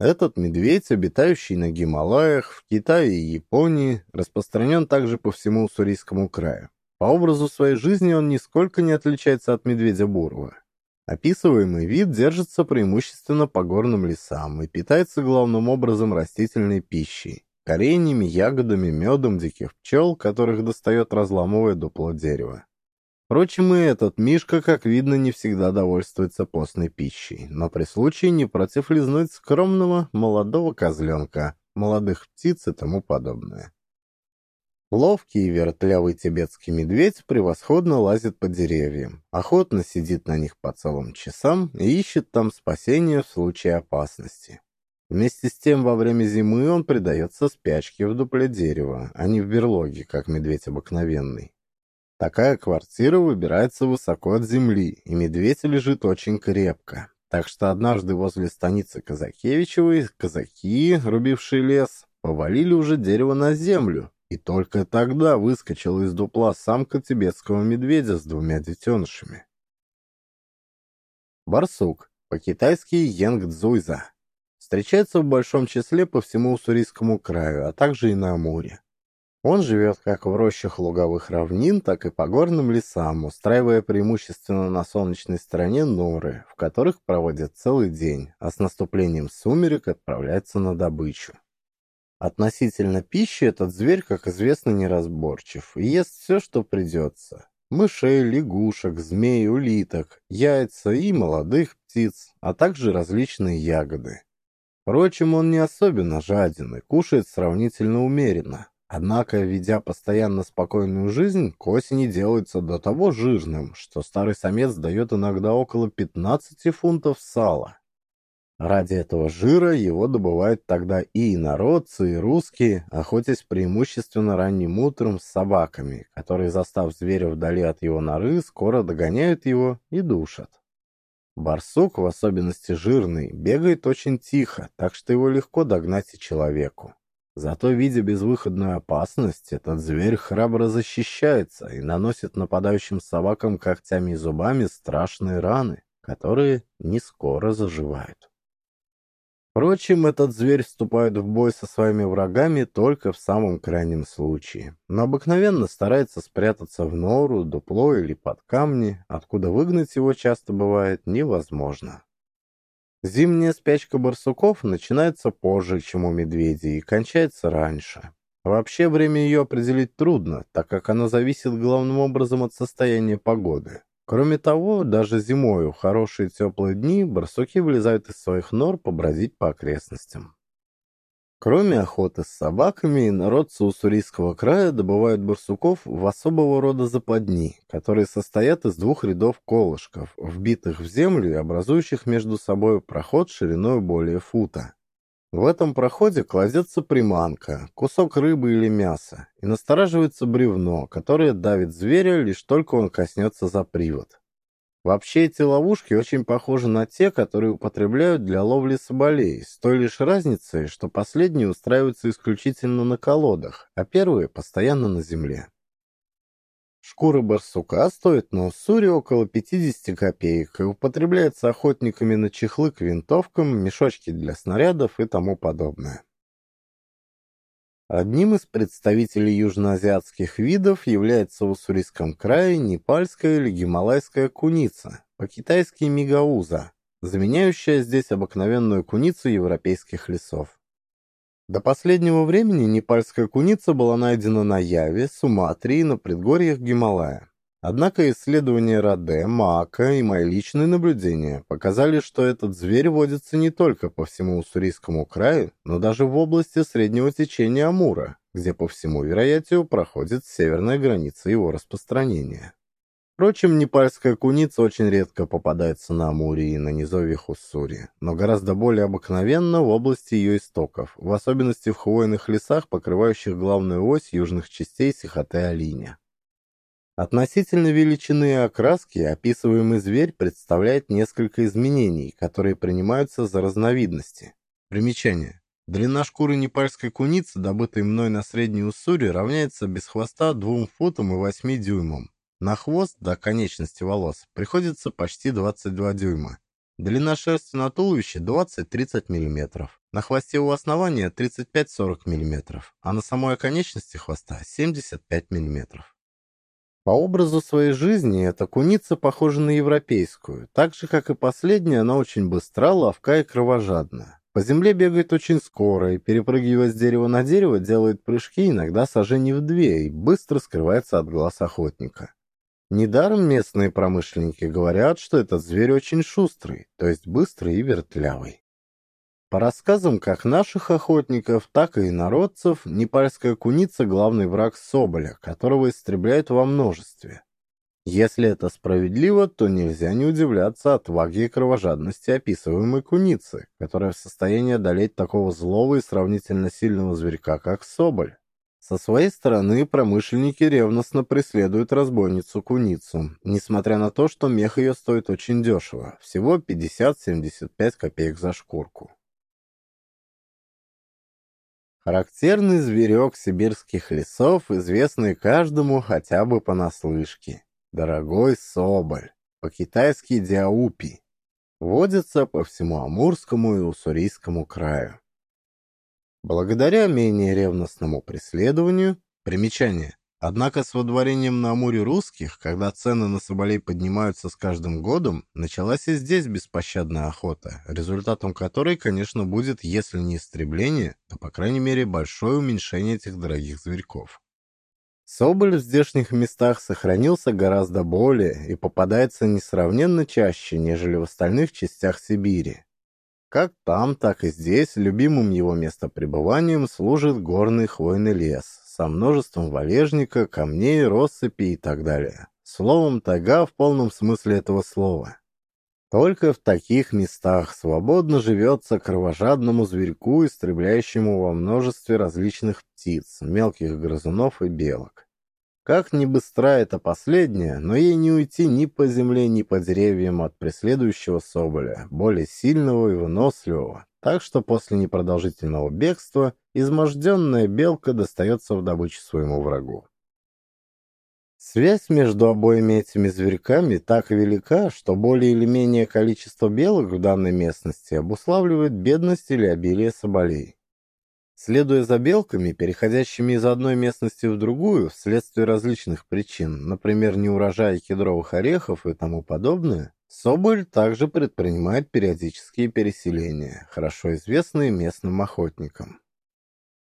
Этот медведь, обитающий на Гималаях, в Китае и Японии, распространен также по всему Уссурийскому краю. По образу своей жизни он нисколько не отличается от медведя бурого. Описываемый вид держится преимущественно по горным лесам и питается главным образом растительной пищей, кореньями, ягодами, медом диких пчел, которых достает разламывая дупло дерева. Впрочем, и этот Мишка, как видно, не всегда довольствуется постной пищей, но при случае не против лизнуть скромного молодого козленка, молодых птиц и тому подобное. Ловкий и вертлявый тибетский медведь превосходно лазит по деревьям, охотно сидит на них по целым часам и ищет там спасения в случае опасности. Вместе с тем, во время зимы он предается спячке в дупле дерева, а не в берлоге, как медведь обыкновенный. Такая квартира выбирается высоко от земли, и медведь лежит очень крепко. Так что однажды возле станицы Казакевичевой казаки, рубившие лес, повалили уже дерево на землю, и только тогда выскочила из дупла самка тибетского медведя с двумя детенышами. Барсук, по-китайски Янгдзуйза, встречается в большом числе по всему Уссурийскому краю, а также и на Амуре. Он живет как в рощах луговых равнин, так и по горным лесам, устраивая преимущественно на солнечной стороне норы, в которых проводит целый день, а с наступлением сумерек отправляется на добычу. Относительно пищи этот зверь, как известно, неразборчив и ест все, что придется. Мышей, лягушек, змей, улиток, яйца и молодых птиц, а также различные ягоды. Впрочем, он не особенно жаден и кушает сравнительно умеренно, Однако, ведя постоянно спокойную жизнь, к осени делается до того жирным, что старый самец дает иногда около 15 фунтов сала. Ради этого жира его добывают тогда и инородцы, и русские, охотясь преимущественно ранним утром с собаками, которые, застав зверя вдали от его норы, скоро догоняют его и душат. Барсук, в особенности жирный, бегает очень тихо, так что его легко догнать и человеку. Зато, видя безвыходную опасность, этот зверь храбро защищается и наносит нападающим собакам когтями и зубами страшные раны, которые не скоро заживают. Впрочем, этот зверь вступает в бой со своими врагами только в самом крайнем случае, но обыкновенно старается спрятаться в нору, дупло или под камни, откуда выгнать его часто бывает невозможно. Зимняя спячка барсуков начинается позже, чем у медведей, и кончается раньше. Вообще время ее определить трудно, так как оно зависит главным образом от состояния погоды. Кроме того, даже зимой в хорошие теплые дни барсуки вылезают из своих нор побродить по окрестностям. Кроме охоты с собаками, народцы Уссурийского края добывают барсуков в особого рода западни, которые состоят из двух рядов колышков, вбитых в землю и образующих между собой проход шириной более фута. В этом проходе кладется приманка, кусок рыбы или мяса, и настораживается бревно, которое давит зверя, лишь только он коснется за привод. Вообще эти ловушки очень похожи на те, которые употребляют для ловли соболей, с той лишь разницей, что последние устраиваются исключительно на колодах, а первые постоянно на земле. Шкура барсука стоит на Уссуре около 50 копеек и употребляется охотниками на чехлы к винтовкам, мешочки для снарядов и тому подобное. Одним из представителей южноазиатских видов является в Уссурийском крае непальская или гималайская куница, по-китайски мигауза, заменяющая здесь обыкновенную куницу европейских лесов. До последнего времени непальская куница была найдена на Яве, Суматре и на предгорьях Гималая. Однако исследования Раде, Мака и мои личные наблюдения показали, что этот зверь водится не только по всему Уссурийскому краю, но даже в области среднего течения Амура, где по всему вероятию проходит северная граница его распространения. Впрочем, непальская куница очень редко попадается на Амуре и на низовьях Уссури, но гораздо более обыкновенно в области ее истоков, в особенности в хвойных лесах, покрывающих главную ось южных частей Сихоте-Алиня. Относительно величины и окраски описываемый зверь представляет несколько изменений, которые принимаются за разновидности. Примечание. Длина шкуры непальской куницы, добытой мной на Средней Уссури, равняется без хвоста 2 футам и 8 дюймам. На хвост до конечности волос приходится почти 22 дюйма. Длина шерсти на туловище 20-30 мм. На хвосте у основания 35-40 мм, а на самой оконечности хвоста 75 мм. По образу своей жизни эта куница похожа на европейскую. Так же, как и последняя, она очень быстра, ловка и кровожадна. По земле бегает очень скоро и, перепрыгивая с дерева на дерево, делает прыжки, иногда сожжение в две, и быстро скрывается от глаз охотника. Недаром местные промышленники говорят, что этот зверь очень шустрый, то есть быстрый и вертлявый. По рассказам как наших охотников, так и инородцев, непальская куница – главный враг соболя, которого истребляют во множестве. Если это справедливо, то нельзя не удивляться отваге и кровожадности описываемой куницы, которая в состоянии одолеть такого злого и сравнительно сильного зверька, как соболь. Со своей стороны промышленники ревностно преследуют разбойницу-куницу, несмотря на то, что мех ее стоит очень дешево, всего 50-75 копеек за шкурку. Характерный зверек сибирских лесов, известный каждому хотя бы понаслышке. Дорогой соболь, по-китайски диаупи. Водится по всему Амурскому и Уссурийскому краю. Благодаря менее ревностному преследованию, примечание, Однако с водворением на Амуре русских, когда цены на соболей поднимаются с каждым годом, началась и здесь беспощадная охота, результатом которой, конечно, будет, если не истребление, то, по крайней мере, большое уменьшение этих дорогих зверьков. Соболь в здешних местах сохранился гораздо более и попадается несравненно чаще, нежели в остальных частях Сибири. Как там, так и здесь любимым его местопребыванием служит горный хвойный лес, со множеством валежника, камней, россыпи и так далее. Словом, тайга в полном смысле этого слова. Только в таких местах свободно живется кровожадному зверьку, истребляющему во множестве различных птиц, мелких грызунов и белок. Как ни быстра эта последняя, но ей не уйти ни по земле, ни по деревьям от преследующего соболя, более сильного и выносливого, так что после непродолжительного бегства изможденная белка достается в добычу своему врагу. Связь между обоими этими зверьками так велика, что более или менее количество белок в данной местности обуславливает бедность или обилие соболей. Следуя за белками, переходящими из одной местности в другую вследствие различных причин, например, неурожая кедровых орехов и тому подобное, Соболь также предпринимает периодические переселения, хорошо известные местным охотникам.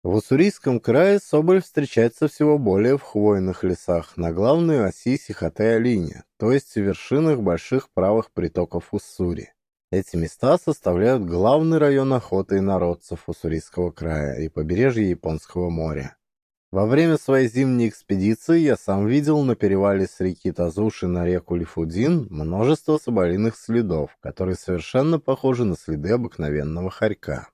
В Уссурийском крае соболь встречается всего более в хвойных лесах, на главной оси Сихоте-Алине, то есть в вершинах больших правых притоков Уссури. Эти места составляют главный район охоты и народцев Уссурийского края и побережья Японского моря. Во время своей зимней экспедиции я сам видел на перевале с реки Тазуши на реку Лифудин множество соболиных следов, которые совершенно похожи на следы обыкновенного хорька.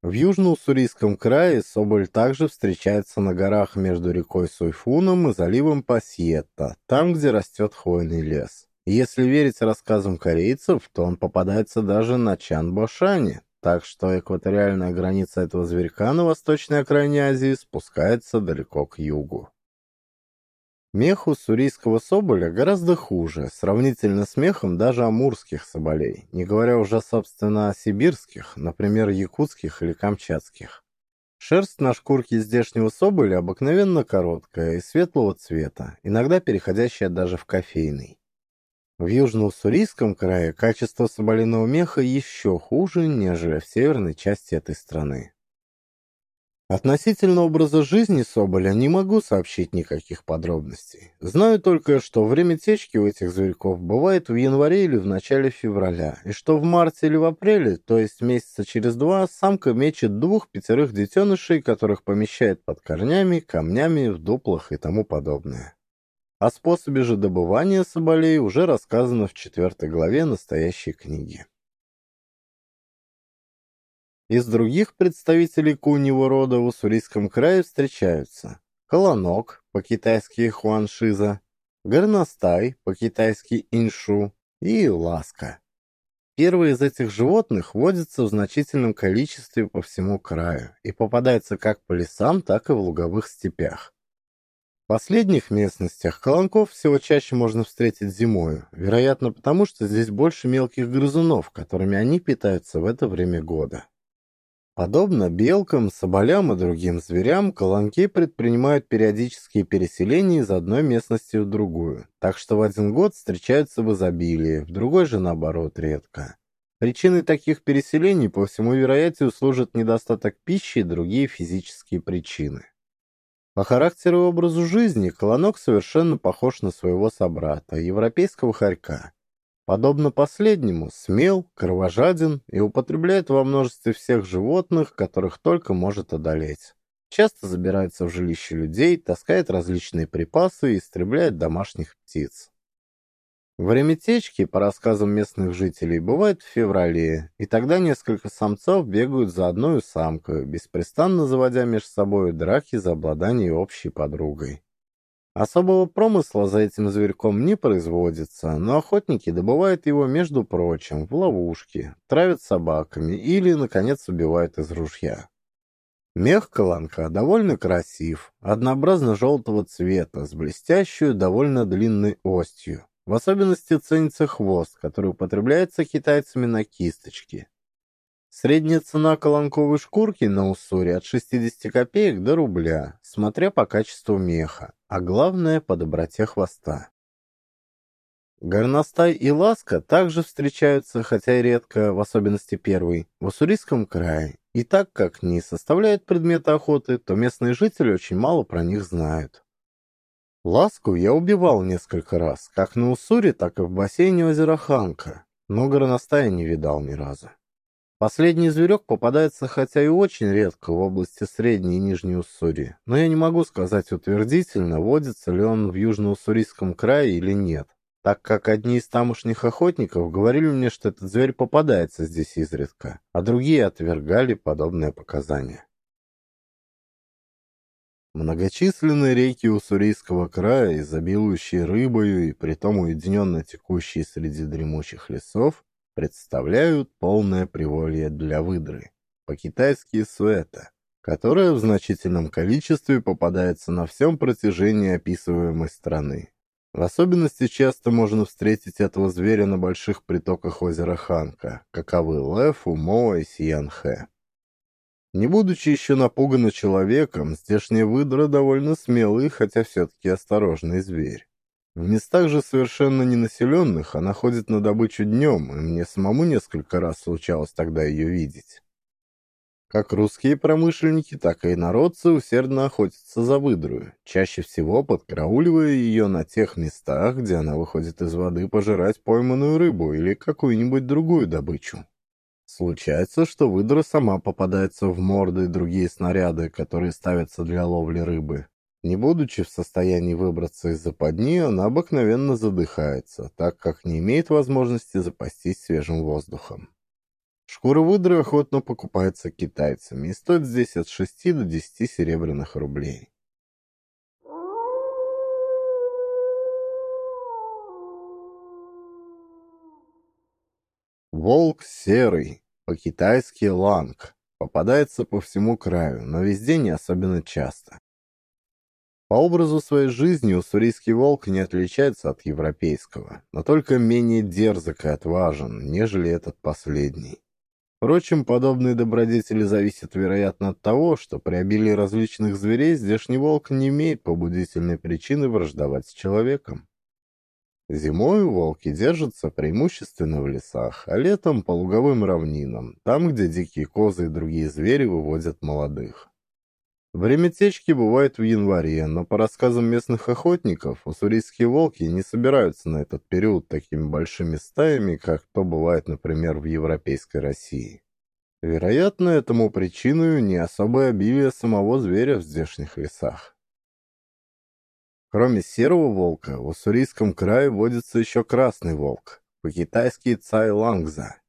В Южно-Уссурийском крае соболь также встречается на горах между рекой Суйфуном и заливом Пасьетта, там, где растет хвойный лес. Если верить рассказам корейцев, то он попадается даже на Чанбошане, так что экваториальная граница этого зверька на восточной окраине Азии спускается далеко к югу. Мех у сурийского соболя гораздо хуже, сравнительно с мехом даже амурских соболей, не говоря уже, собственно, о сибирских, например, якутских или камчатских. Шерсть на шкурке здешнего соболя обыкновенно короткая и светлого цвета, иногда переходящая даже в кофейный. В Южно-Уссурийском крае качество соболиного меха еще хуже, нежели в северной части этой страны. Относительно образа жизни Соболя не могу сообщить никаких подробностей. Знаю только, что время течки у этих зверьков бывает в январе или в начале февраля, и что в марте или в апреле, то есть месяца через два, самка мечет двух-пятерых детенышей, которых помещает под корнями, камнями, в дуплах и тому подобное. О способе же добывания соболей уже рассказано в четвертой главе настоящей книги. Из других представителей куньего рода в Уссурийском крае встречаются колонок, по-китайски хуаншиза, горностай, по-китайски иншу и ласка. Первые из этих животных водятся в значительном количестве по всему краю и попадаются как по лесам, так и в луговых степях. В последних местностях колонков всего чаще можно встретить зимою, вероятно потому, что здесь больше мелких грызунов, которыми они питаются в это время года. Подобно белкам, соболям и другим зверям, колонки предпринимают периодические переселения из одной местности в другую, так что в один год встречаются в изобилии, в другой же, наоборот, редко. Причиной таких переселений, по всему вероятию, служат недостаток пищи и другие физические причины. По характеру и образу жизни колонок совершенно похож на своего собрата, европейского хорька. Подобно последнему, смел, кровожаден и употребляет во множестве всех животных, которых только может одолеть. Часто забирается в жилище людей, таскает различные припасы и истребляет домашних птиц. Время течки, по рассказам местных жителей, бывает в феврале, и тогда несколько самцов бегают за одной самкой, беспрестанно заводя между собой драки за обладание общей подругой. Особого промысла за этим зверьком не производится, но охотники добывают его, между прочим, в ловушке, травят собаками или, наконец, убивают из ружья. Мех колонка довольно красив, однообразно желтого цвета, с блестящей, довольно длинной остью. В особенности ценится хвост, который употребляется китайцами на кисточке. Средняя цена колонковой шкурки на Уссуре от 60 копеек до рубля, смотря по качеству меха, а главное по доброте хвоста. Горностай и ласка также встречаются, хотя и редко, в особенности первый, в Уссурийском крае. И так как не составляют предмета охоты, то местные жители очень мало про них знают. Ласку я убивал несколько раз, как на Уссури, так и в бассейне озера Ханка, но горностая не видал ни разу. Последний зверек попадается хотя и очень редко в области Средней и Нижней Уссури, но я не могу сказать утвердительно, водится ли он в Южно-Уссурийском крае или нет, так как одни из тамошних охотников говорили мне, что этот зверь попадается здесь изредка, а другие отвергали подобные показания. Многочисленные реки Уссурийского края, изобилующие рыбою и притом уединенно текущие среди дремучих лесов, представляют полное приволье для выдры, по-китайски суэта, которая в значительном количестве попадается на всем протяжении описываемой страны. В особенности часто можно встретить этого зверя на больших притоках озера Ханка, каковы Лев, Умоа и Сиянхэ. Не будучи еще напугана человеком, здешняя выдра довольно смелый, хотя все-таки осторожный зверь. В местах же совершенно ненаселенных она ходит на добычу днем, и мне самому несколько раз случалось тогда ее видеть. Как русские промышленники, так и народцы усердно охотятся за выдрою, чаще всего подкрауливая ее на тех местах, где она выходит из воды пожирать пойманную рыбу или какую-нибудь другую добычу. Случается, что выдра сама попадается в морды и другие снаряды, которые ставятся для ловли рыбы. Не будучи в состоянии выбраться из западни, она обыкновенно задыхается, так как не имеет возможности запастись свежим воздухом. Шкура выдры охотно покупается китайцами и стоит здесь от 6 до 10 серебряных рублей. Волк серый, по-китайски ланг, попадается по всему краю, но везде не особенно часто. По образу своей жизни уссурийский волк не отличается от европейского, но только менее дерзок и отважен, нежели этот последний. Впрочем, подобные добродетели зависят, вероятно, от того, что при обилии различных зверей здешний волк не имеет побудительной причины враждовать с человеком. Зимой волки держатся преимущественно в лесах, а летом по луговым равнинам, там, где дикие козы и другие звери выводят молодых. Время течки бывает в январе, но по рассказам местных охотников, уссурийские волки не собираются на этот период такими большими стаями, как то бывает, например, в европейской России. Вероятно, этому причиной не особое обилие самого зверя в здешних лесах. Кроме серого волка, в уссурийском крае водится еще красный волк, по-китайски цай-лангза.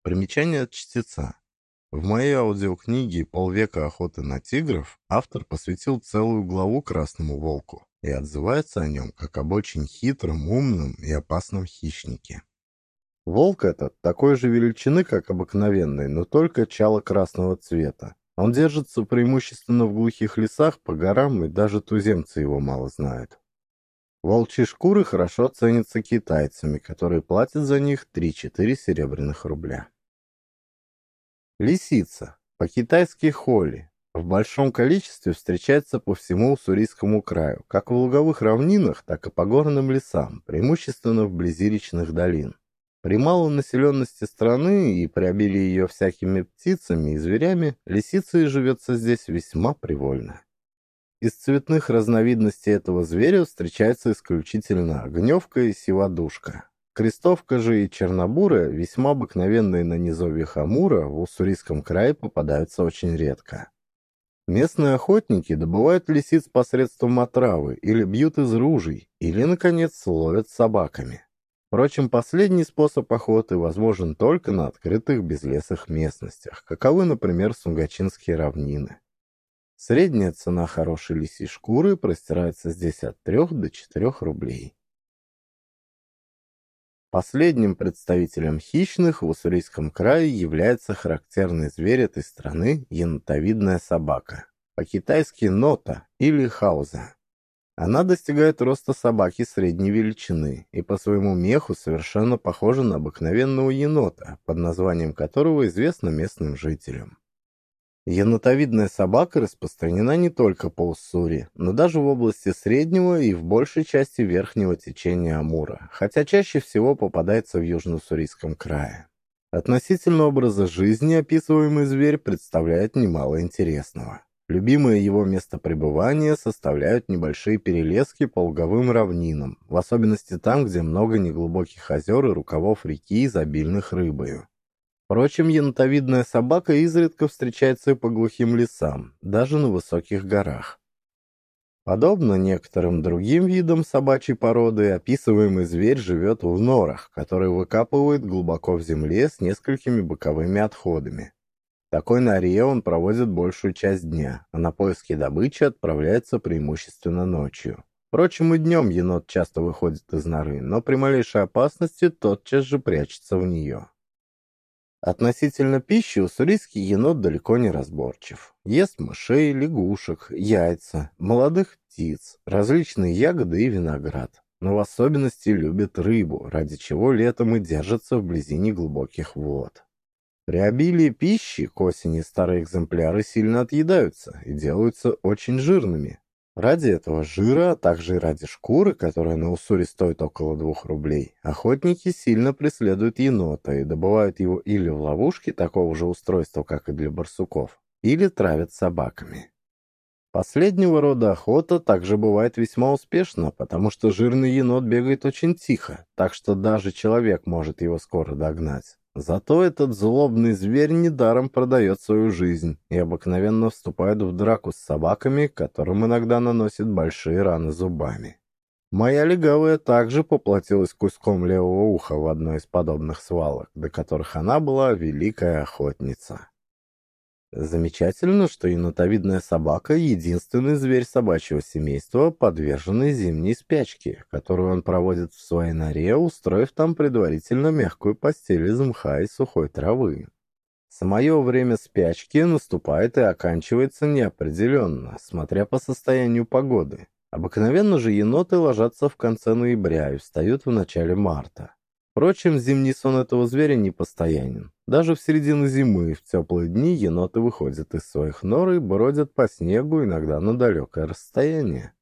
Примечание от чтеца. В моей аудиокниге «Полвека охоты на тигров» автор посвятил целую главу Красному Волку и отзывается о нем как об очень хитром, умном и опасном хищнике. Волк этот такой же величины, как обыкновенный, но только чало-красного цвета. Он держится преимущественно в глухих лесах, по горам, и даже туземцы его мало знают. Волчьи шкуры хорошо ценятся китайцами, которые платят за них 3-4 серебряных рубля. Лисица, по-китайски холи, в большом количестве встречается по всему Уссурийскому краю, как в луговых равнинах, так и по горным лесам, преимущественно вблизи речных долин. При малой населенности страны и при обилии ее всякими птицами и зверями, лисица и живется здесь весьма привольно. Из цветных разновидностей этого зверя встречается исключительно огневка и сиводушка. Крестовка же и чернобуры, весьма обыкновенные на низовьях Амура, в Уссурийском крае попадаются очень редко. Местные охотники добывают лисиц посредством отравы или бьют из ружей, или, наконец, ловят собаками. Впрочем, последний способ охоты возможен только на открытых безлесых местностях, каковы, например, Сунгачинские равнины. Средняя цена хорошей лисьей шкуры простирается здесь от 3 до 4 рублей. Последним представителем хищных в Уссурийском крае является характерный зверь этой страны – енотовидная собака. По-китайски нота или хауза. Она достигает роста собаки средней величины и по своему меху совершенно похожа на обыкновенного енота, под названием которого известно местным жителям. Енотовидная собака распространена не только по Уссури, но даже в области среднего и в большей части верхнего течения Амура, хотя чаще всего попадается в Южно-Уссурийском крае. Относительно образа жизни описываемый зверь представляет немало интересного. Любимое его место пребывания составляют небольшие перелески по луговым равнинам, в особенности там, где много неглубоких озер и рукавов реки, изобильных рыбою. Впрочем, янтовидная собака изредка встречается и по глухим лесам, даже на высоких горах. Подобно некоторым другим видам собачьей породы, описываемый зверь живет в норах, которые выкапывают глубоко в земле с несколькими боковыми отходами. Такой норе он проводит большую часть дня, а на поиски добычи отправляется преимущественно ночью. Впрочем, и днем енот часто выходит из норы, но при малейшей опасности тотчас же прячется в нее. Относительно пищи уссурийский енот далеко не разборчив. Ест мышей, лягушек, яйца, молодых птиц, различные ягоды и виноград. Но в особенности любит рыбу, ради чего летом и держится вблизи неглубоких вод. При обилии пищи к осени старые экземпляры сильно отъедаются и делаются очень жирными, Ради этого жира, а также ради шкуры, которая на Уссури стоит около двух рублей, охотники сильно преследуют енота и добывают его или в ловушке такого же устройства, как и для барсуков, или травят собаками. Последнего рода охота также бывает весьма успешна, потому что жирный енот бегает очень тихо, так что даже человек может его скоро догнать. Зато этот злобный зверь недаром продает свою жизнь и обыкновенно вступает в драку с собаками, которым иногда наносит большие раны зубами. Моя легавая также поплатилась куском левого уха в одной из подобных свалок, до которых она была великая охотница. Замечательно, что енотовидная собака — единственный зверь собачьего семейства, подверженный зимней спячке, которую он проводит в своей норе, устроив там предварительно мягкую постель из мха и сухой травы. Самое время спячки наступает и оканчивается неопределенно, смотря по состоянию погоды. Обыкновенно же еноты ложатся в конце ноября и встают в начале марта. Впрочем, зимний сон этого зверя не постоянен. Даже в середине зимы, в теплые дни, еноты выходят из своих нор и бродят по снегу, иногда на далекое расстояние.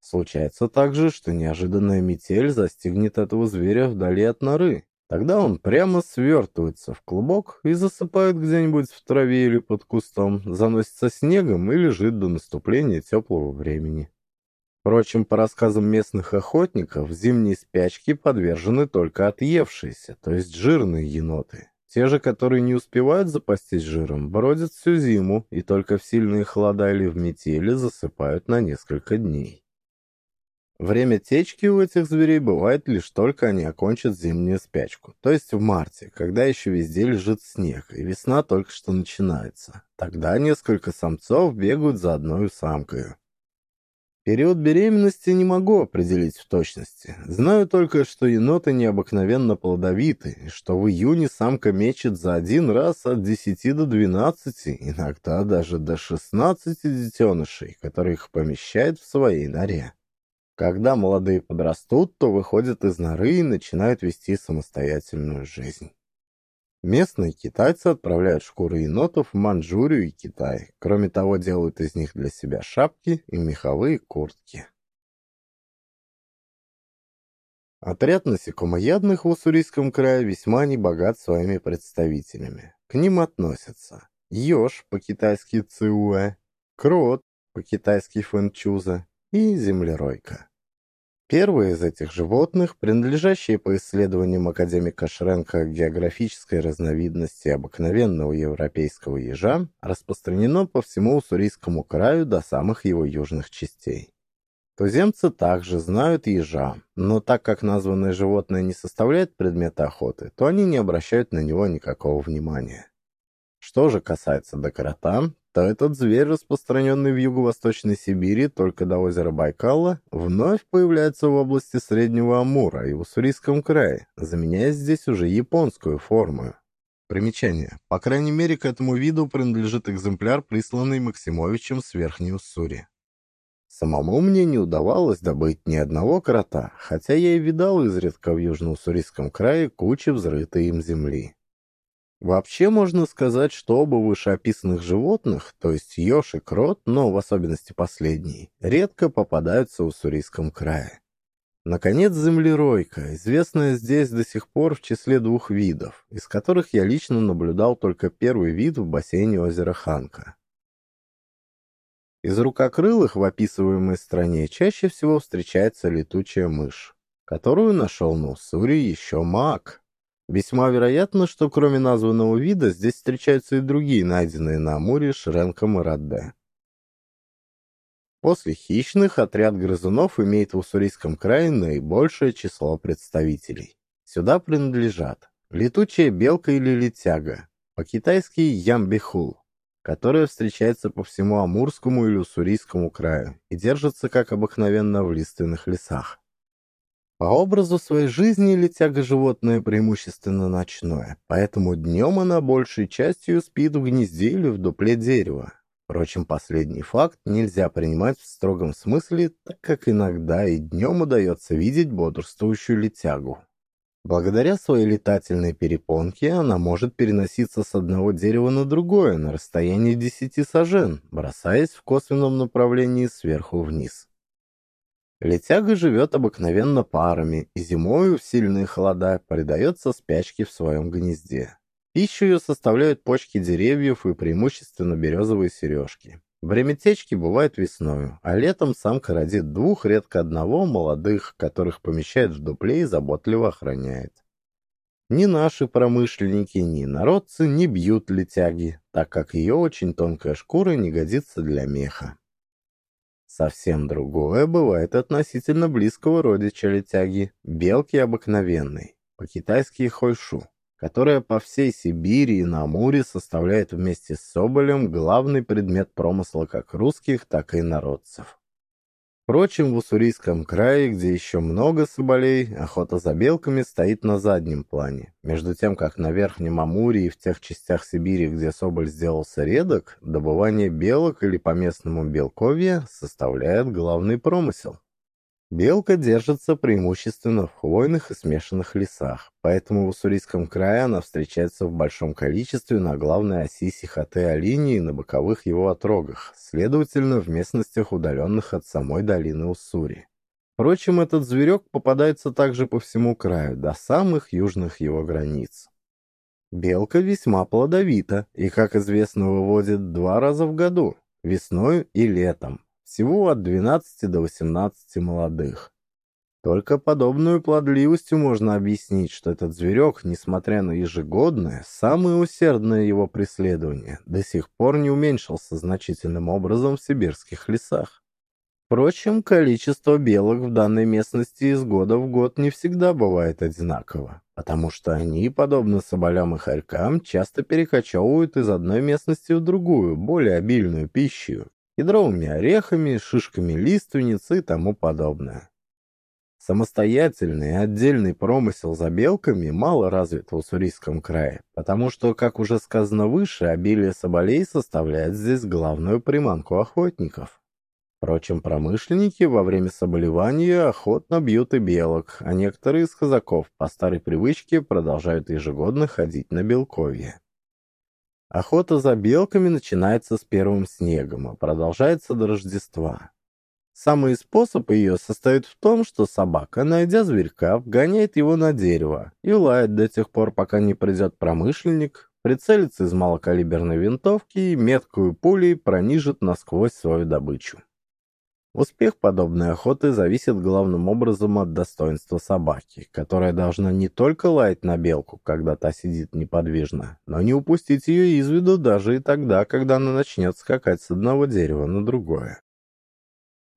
Случается также, что неожиданная метель застигнет этого зверя вдали от норы. Тогда он прямо свертывается в клубок и засыпает где-нибудь в траве или под кустом, заносится снегом и лежит до наступления теплого времени. Впрочем, по рассказам местных охотников, зимней спячке подвержены только отъевшиеся, то есть жирные еноты. Те же, которые не успевают запастись жиром, бродят всю зиму и только в сильные холода или в метели засыпают на несколько дней. Время течки у этих зверей бывает лишь только они окончат зимнюю спячку, то есть в марте, когда еще везде лежит снег, и весна только что начинается. Тогда несколько самцов бегают за одной самкой. Период беременности не могу определить в точности. Знаю только, что еноты необыкновенно плодовиты, и что в июне самка мечет за один раз от 10 до 12, иногда даже до 16 детенышей, которые их помещает в своей норе. Когда молодые подрастут, то выходят из норы и начинают вести самостоятельную жизнь. Местные китайцы отправляют шкуры енотов в Манчжурию и Китай. Кроме того, делают из них для себя шапки и меховые куртки. Отряд насекомоядных в Уссурийском крае весьма небогат своими представителями. К ним относятся еж, по-китайски циуэ, крот, по-китайски фэнчуза и землеройка. Первые из этих животных, принадлежащие по исследованиям академика Шренка географической разновидности обыкновенного европейского ежа, распространено по всему Уссурийскому краю до самых его южных частей. Туземцы также знают ежа, но так как названное животное не составляет предмета охоты, то они не обращают на него никакого внимания. Что же касается докрота, то этот зверь, распространенный в юго-восточной Сибири только до озера Байкала, вновь появляется в области Среднего Амура и в Уссурийском крае, заменяя здесь уже японскую форму. Примечание. По крайней мере, к этому виду принадлежит экземпляр, присланный Максимовичем с Верхней Уссури. Самому мне не удавалось добыть ни одного крота, хотя я и видал изредка в Южно-Уссурийском крае кучи взрытой им земли. Вообще можно сказать, что оба вышеописанных животных, то есть еж и крот, но в особенности последний, редко попадаются в Уссурийском крае. Наконец, землеройка, известная здесь до сих пор в числе двух видов, из которых я лично наблюдал только первый вид в бассейне озера Ханка. Из рукокрылых в описываемой стране чаще всего встречается летучая мышь, которую нашел на Уссури еще маг, Весьма вероятно, что кроме названного вида здесь встречаются и другие найденные на Амуре Шренком и Радде. После хищных отряд грызунов имеет в Уссурийском крае наибольшее число представителей. Сюда принадлежат летучая белка или летяга, по-китайски ямбихул, которая встречается по всему Амурскому или Уссурийскому краю и держится, как обыкновенно, в лиственных лесах. По образу своей жизни летяга животное преимущественно ночное, поэтому днем она большей частью спит в гнезде или в дупле дерева. Впрочем, последний факт нельзя принимать в строгом смысле, так как иногда и днем удается видеть бодрствующую летягу. Благодаря своей летательной перепонке она может переноситься с одного дерева на другое на расстоянии 10 сажен, бросаясь в косвенном направлении сверху вниз. Летяга живет обыкновенно парами и зимою в сильные холода предается спячке в своем гнезде. Пищу ее составляют почки деревьев и преимущественно березовые сережки. Время течки бывает весною, а летом самка родит двух, редко одного, молодых, которых помещает в дупле и заботливо охраняет. Ни наши промышленники, ни народцы не бьют летяги, так как ее очень тонкая шкура не годится для меха. Совсем другое бывает относительно близкого родича летяги – белки обыкновенной, по-китайски хойшу которая по всей Сибири и на Амуре составляет вместе с соболем главный предмет промысла как русских, так и народцев. Впрочем, в Уссурийском крае, где еще много соболей, охота за белками стоит на заднем плане. Между тем, как на Верхнем Амуре и в тех частях Сибири, где соболь сделался редок, добывание белок или по-местному белковья составляет главный промысел. Белка держится преимущественно в хвойных и смешанных лесах, поэтому в Уссурийском крае она встречается в большом количестве на главной оси Сихоте-Алинии и на боковых его отрогах, следовательно, в местностях, удаленных от самой долины Уссури. Впрочем, этот зверек попадается также по всему краю, до самых южных его границ. Белка весьма плодовита и, как известно, выводит два раза в году – весной и летом. Всего от 12 до 18 молодых. Только подобную плодливостью можно объяснить, что этот зверек, несмотря на ежегодное, самое усердное его преследование, до сих пор не уменьшился значительным образом в сибирских лесах. Впрочем, количество белок в данной местности из года в год не всегда бывает одинаково, потому что они, подобно соболям и хорькам, часто перекочевывают из одной местности в другую, более обильную пищу, кедровыми орехами, шишками лиственниц и тому подобное. Самостоятельный отдельный промысел за белками мало развит в Уссурийском крае, потому что, как уже сказано выше, обилие соболей составляет здесь главную приманку охотников. Впрочем, промышленники во время соболевания охотно бьют и белок, а некоторые из казаков по старой привычке продолжают ежегодно ходить на белковье. Охота за белками начинается с первым снегом, а продолжается до Рождества. Самый способ ее состоит в том, что собака, найдя зверька, вгоняет его на дерево и лает до тех пор, пока не придет промышленник, прицелится из малокалиберной винтовки и меткую пулей пронижит насквозь свою добычу. Успех подобной охоты зависит главным образом от достоинства собаки, которая должна не только лаять на белку, когда та сидит неподвижно, но не упустить ее из виду даже и тогда, когда она начнет скакать с одного дерева на другое.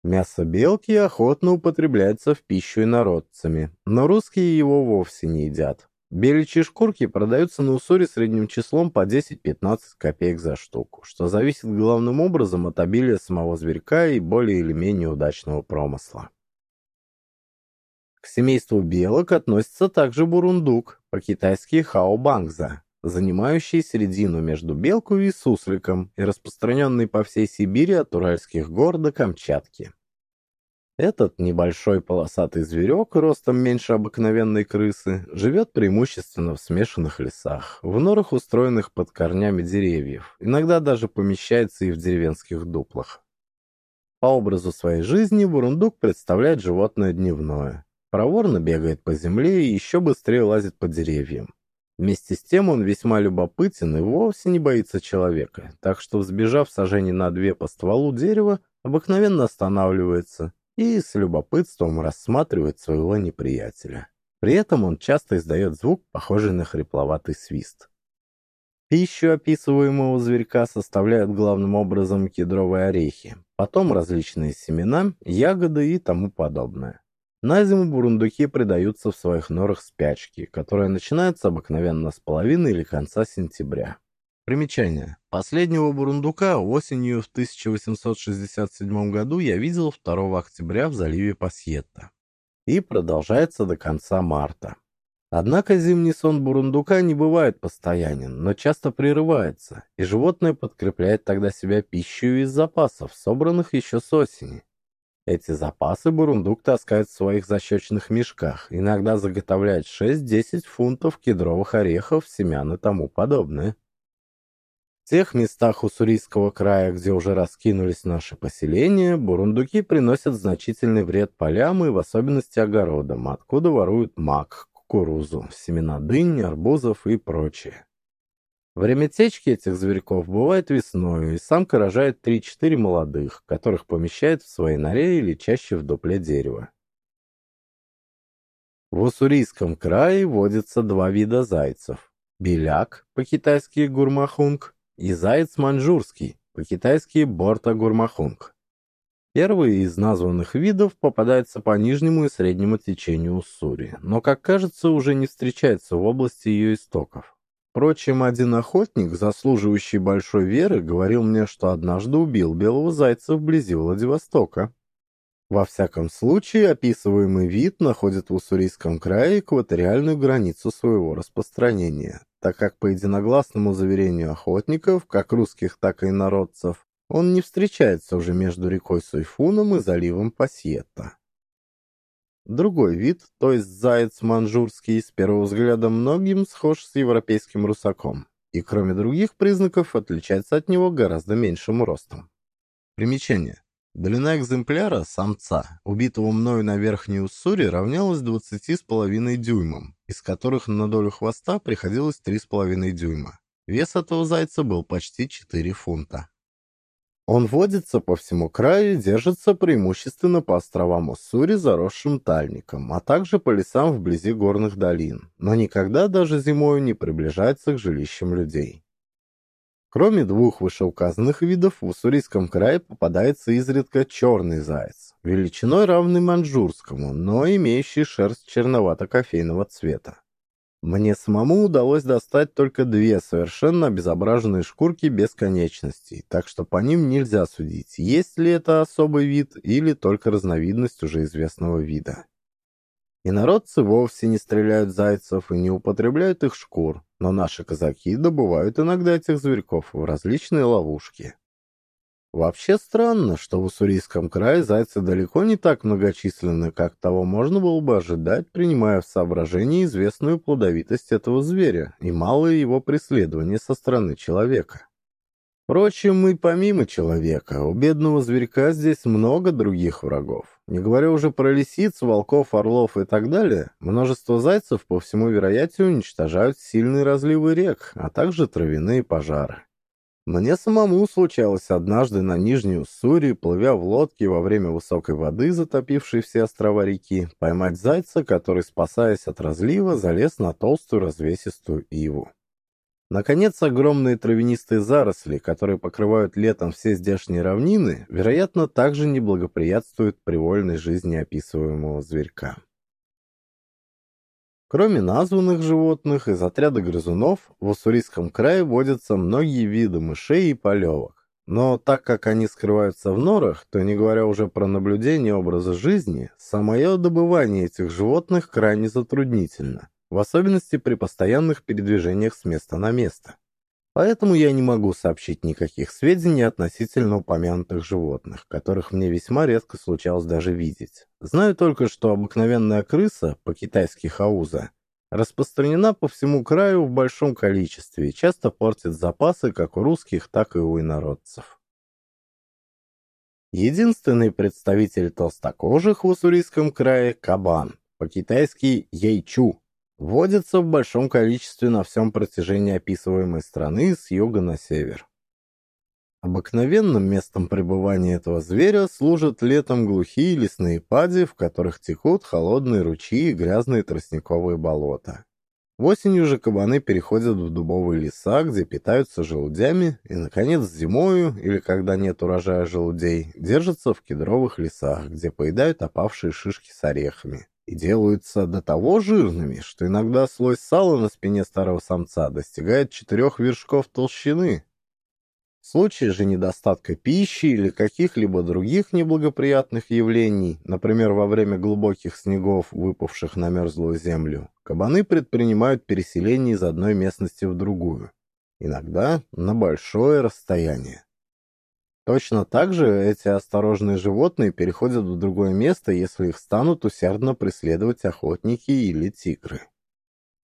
Мясо белки охотно употребляется в пищу инородцами, но русские его вовсе не едят. Беличьи шкурки продаются на Уссури средним числом по 10-15 копеек за штуку, что зависит главным образом от обилия самого зверька и более или менее удачного промысла. К семейству белок относится также бурундук, по-китайски хаобангза, занимающий середину между белкой и сусликом и распространенный по всей Сибири от Уральских гор до Камчатки. Этот небольшой полосатый зверек, ростом меньше обыкновенной крысы, живет преимущественно в смешанных лесах, в норах, устроенных под корнями деревьев, иногда даже помещается и в деревенских дуплах. По образу своей жизни бурундук представляет животное дневное. Проворно бегает по земле и еще быстрее лазит по деревьям. Вместе с тем он весьма любопытен и вовсе не боится человека, так что, взбежав сожжение на две по стволу дерева, обыкновенно останавливается и с любопытством рассматривает своего неприятеля. При этом он часто издает звук, похожий на хрипловатый свист. Пищу описываемого зверька составляют главным образом кедровые орехи, потом различные семена, ягоды и тому подобное. На зиму бурундуки предаются в своих норах спячки, которая начинается обыкновенно с половины или конца сентября. Примечание. Последнего бурундука осенью в 1867 году я видел 2 октября в заливе Пасьетта. И продолжается до конца марта. Однако зимний сон бурундука не бывает постоянен, но часто прерывается, и животное подкрепляет тогда себя пищей из запасов, собранных еще с осени. Эти запасы бурундук таскает в своих защечных мешках, иногда заготовляет 6-10 фунтов кедровых орехов, семян и тому подобное. Тех местах Уссурийского края, где уже раскинулись наши поселения, бурундуки приносят значительный вред полям и в особенности огородам, откуда воруют мак, кукурузу, семена дынь, арбузов и прочее. Время течки этих зверьков бывает весной, и самка рожает 3-4 молодых, которых помещает в своей норе или чаще в дупле дерева. В Уссурийском крае водятся два вида зайцев. Беляк, по-китайски гурмахунг, и заяц маньчжурский, по-китайски борта гурмахунг. Первый из названных видов попадается по нижнему и среднему течению Уссури, но, как кажется, уже не встречается в области ее истоков. Впрочем, один охотник, заслуживающий большой веры, говорил мне, что однажды убил белого зайца вблизи Владивостока. Во всяком случае, описываемый вид находит в Уссурийском крае экваториальную границу своего распространения, так как по единогласному заверению охотников, как русских, так и народцев, он не встречается уже между рекой Суйфуном и заливом Пасьетта. Другой вид, то есть заяц манжурский, с первого взгляда многим схож с европейским русаком, и кроме других признаков отличается от него гораздо меньшим ростом. Примечание. Длина экземпляра, самца, убитого мною на Верхней Уссури, равнялась 20,5 дюймам, из которых на долю хвоста приходилось 3,5 дюйма. Вес этого зайца был почти 4 фунта. Он водится по всему краю держится преимущественно по островам Уссури, заросшим тальником, а также по лесам вблизи горных долин, но никогда даже зимою не приближается к жилищам людей. Кроме двух вышеуказанных видов, в Уссурийском крае попадается изредка черный заяц, величиной равный маньчжурскому, но имеющий шерсть черновато-кофейного цвета. Мне самому удалось достать только две совершенно обезображенные шкурки без конечностей, так что по ним нельзя судить, есть ли это особый вид или только разновидность уже известного вида. И народцы вовсе не стреляют зайцев и не употребляют их шкур, но наши казаки добывают иногда этих зверьков в различные ловушки. Вообще странно, что в Уссурийском крае зайцы далеко не так многочисленны, как того можно было бы ожидать, принимая в соображение известную плодовитость этого зверя и малое его преследование со стороны человека. Впрочем, и помимо человека, у бедного зверька здесь много других врагов. Не говоря уже про лисиц, волков, орлов и так далее, множество зайцев по всему вероятию уничтожают сильные разливы рек, а также травяные пожары. Мне самому случалось однажды на Нижней Уссури, плывя в лодке во время высокой воды, затопившей все острова реки, поймать зайца, который, спасаясь от разлива, залез на толстую развесистую иву. Наконец, огромные травянистые заросли, которые покрывают летом все здешние равнины, вероятно, также не благоприятствуют привольной жизни описываемого зверька. Кроме названных животных, из отряда грызунов в Уссурийском крае водятся многие виды мышей и полевок. Но так как они скрываются в норах, то не говоря уже про наблюдение образа жизни, самое добывание этих животных крайне затруднительно, в особенности при постоянных передвижениях с места на место. Поэтому я не могу сообщить никаких сведений относительно упомянутых животных, которых мне весьма редко случалось даже видеть. Знаю только, что обыкновенная крыса, по-китайски хауза, распространена по всему краю в большом количестве и часто портит запасы как у русских, так и у инородцев. Единственный представитель толстокожих в Уссурийском крае – кабан, по-китайски яйчу, водится в большом количестве на всем протяжении описываемой страны с юга на север. Обыкновенным местом пребывания этого зверя служат летом глухие лесные пади, в которых текут холодные ручьи и грязные тростниковые болота. Осенью же кабаны переходят в дубовые леса, где питаются желудями, и, наконец, зимою, или когда нет урожая желудей, держатся в кедровых лесах, где поедают опавшие шишки с орехами и делаются до того жирными, что иногда слой сала на спине старого самца достигает четырех вершков толщины. В случае же недостатка пищи или каких-либо других неблагоприятных явлений, например, во время глубоких снегов, выпавших на мерзлую землю, кабаны предпринимают переселение из одной местности в другую, иногда на большое расстояние. Точно так же эти осторожные животные переходят в другое место, если их станут усердно преследовать охотники или тигры.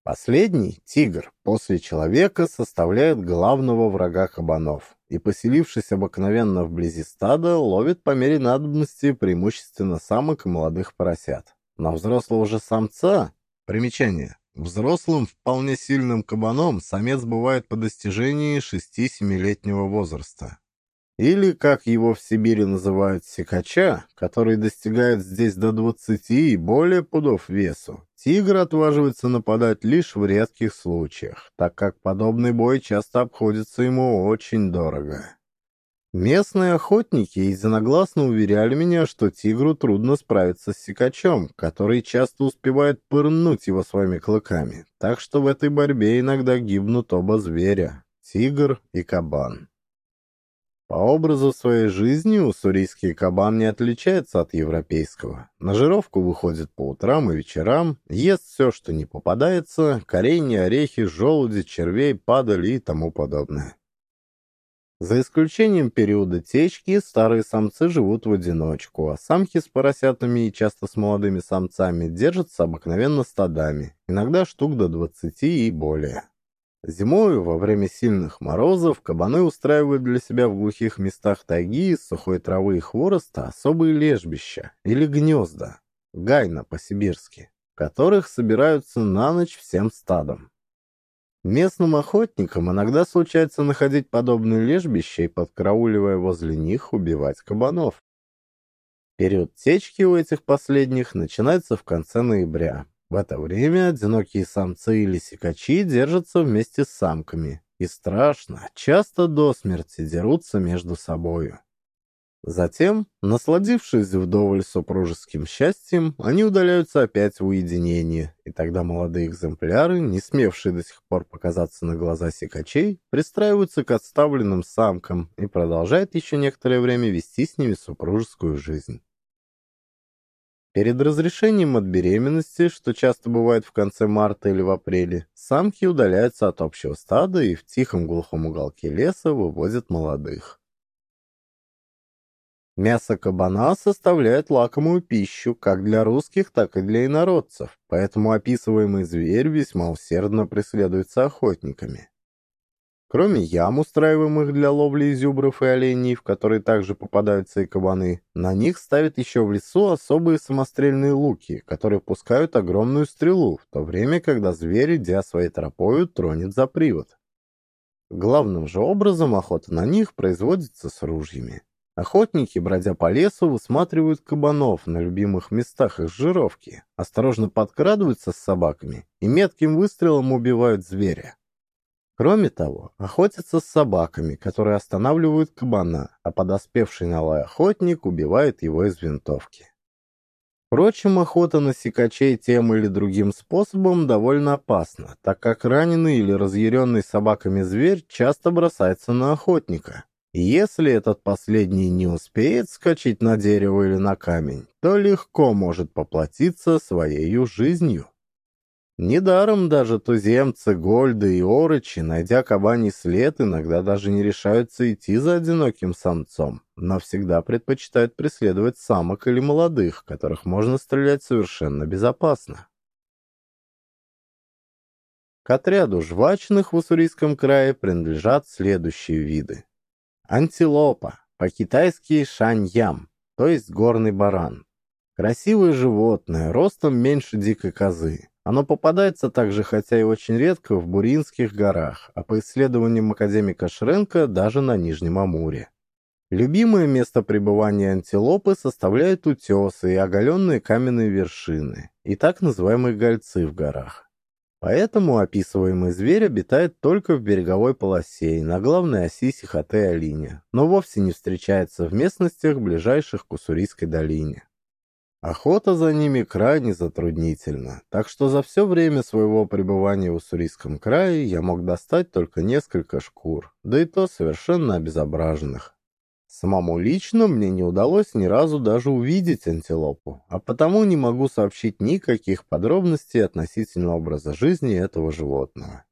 Последний, тигр, после человека составляет главного врага кабанов и, поселившись обыкновенно вблизи стада, ловит по мере надобности преимущественно самок и молодых поросят. На взрослого же самца, примечание, Взрослым, вполне сильным кабаном самец бывает по достижении 6-7-летнего возраста. Или, как его в Сибири называют, секача, который достигает здесь до 20 и более пудов весу. Тигр отваживается нападать лишь в редких случаях, так как подобный бой часто обходится ему очень дорого. Местные охотники единогласно уверяли меня, что тигру трудно справиться с сикачом, который часто успевает пырнуть его своими клыками, так что в этой борьбе иногда гибнут оба зверя — тигр и кабан. По образу своей жизни уссурийский кабан не отличается от европейского. На жировку выходит по утрам и вечерам, ест все, что не попадается, коренья, орехи, желуди, червей, падали и тому подобное. За исключением периода течки, старые самцы живут в одиночку, а самки с поросятами и часто с молодыми самцами держатся обыкновенно стадами, иногда штук до 20 и более. Зимой, во время сильных морозов, кабаны устраивают для себя в глухих местах тайги из сухой травы и хвороста особые лежбища или гнезда, гайна по-сибирски, которых собираются на ночь всем стадом. Местным охотникам иногда случается находить подобные лежбища и, подкарауливая возле них, убивать кабанов. Период течки у этих последних начинается в конце ноября. В это время одинокие самцы или сикачи держатся вместе с самками и страшно, часто до смерти дерутся между собою. Затем, насладившись вдоволь супружеским счастьем, они удаляются опять в уединение, и тогда молодые экземпляры, не смевшие до сих пор показаться на глаза секачей, пристраиваются к отставленным самкам и продолжают еще некоторое время вести с ними супружескую жизнь. Перед разрешением от беременности, что часто бывает в конце марта или в апреле, самки удаляются от общего стада и в тихом глухом уголке леса выводят молодых. Мясо кабана составляет лакомую пищу как для русских, так и для инородцев, поэтому описываемый зверь весьма усердно преследуется охотниками. Кроме ям, устраиваемых для ловли изюбров и оленей, в которые также попадаются и кабаны, на них ставят еще в лесу особые самострельные луки, которые пускают огромную стрелу, в то время, когда зверь, идя своей тропою, тронет за привод. Главным же образом охота на них производится с ружьями. Охотники, бродя по лесу, высматривают кабанов на любимых местах их жировки, осторожно подкрадываются с собаками и метким выстрелом убивают зверя. Кроме того, охотятся с собаками, которые останавливают кабана, а подоспевший на лай охотник убивает его из винтовки. Впрочем, охота на сикачей тем или другим способом довольно опасна, так как раненый или разъяренный собаками зверь часто бросается на охотника, если этот последний не успеет скачать на дерево или на камень, то легко может поплатиться своей жизнью. Недаром даже туземцы Гольды и Орычи, найдя кабаний след, иногда даже не решаются идти за одиноким самцом, но всегда предпочитают преследовать самок или молодых, которых можно стрелять совершенно безопасно. К отряду жвачных в Уссурийском крае принадлежат следующие виды. Антилопа, по-китайски шаньям, то есть горный баран. Красивое животное, ростом меньше дикой козы. Оно попадается также, хотя и очень редко, в Буринских горах, а по исследованиям академика Шренка даже на Нижнем Амуре. Любимое место пребывания антилопы составляют утесы и оголенные каменные вершины, и так называемые гольцы в горах. Поэтому описываемый зверь обитает только в береговой полосе и на главной оси Сихоте-Алине, но вовсе не встречается в местностях, ближайших к Уссурийской долине. Охота за ними крайне затруднительна, так что за все время своего пребывания в Уссурийском крае я мог достать только несколько шкур, да и то совершенно обезображенных. Самому лично мне не удалось ни разу даже увидеть антилопу, а потому не могу сообщить никаких подробностей относительно образа жизни этого животного.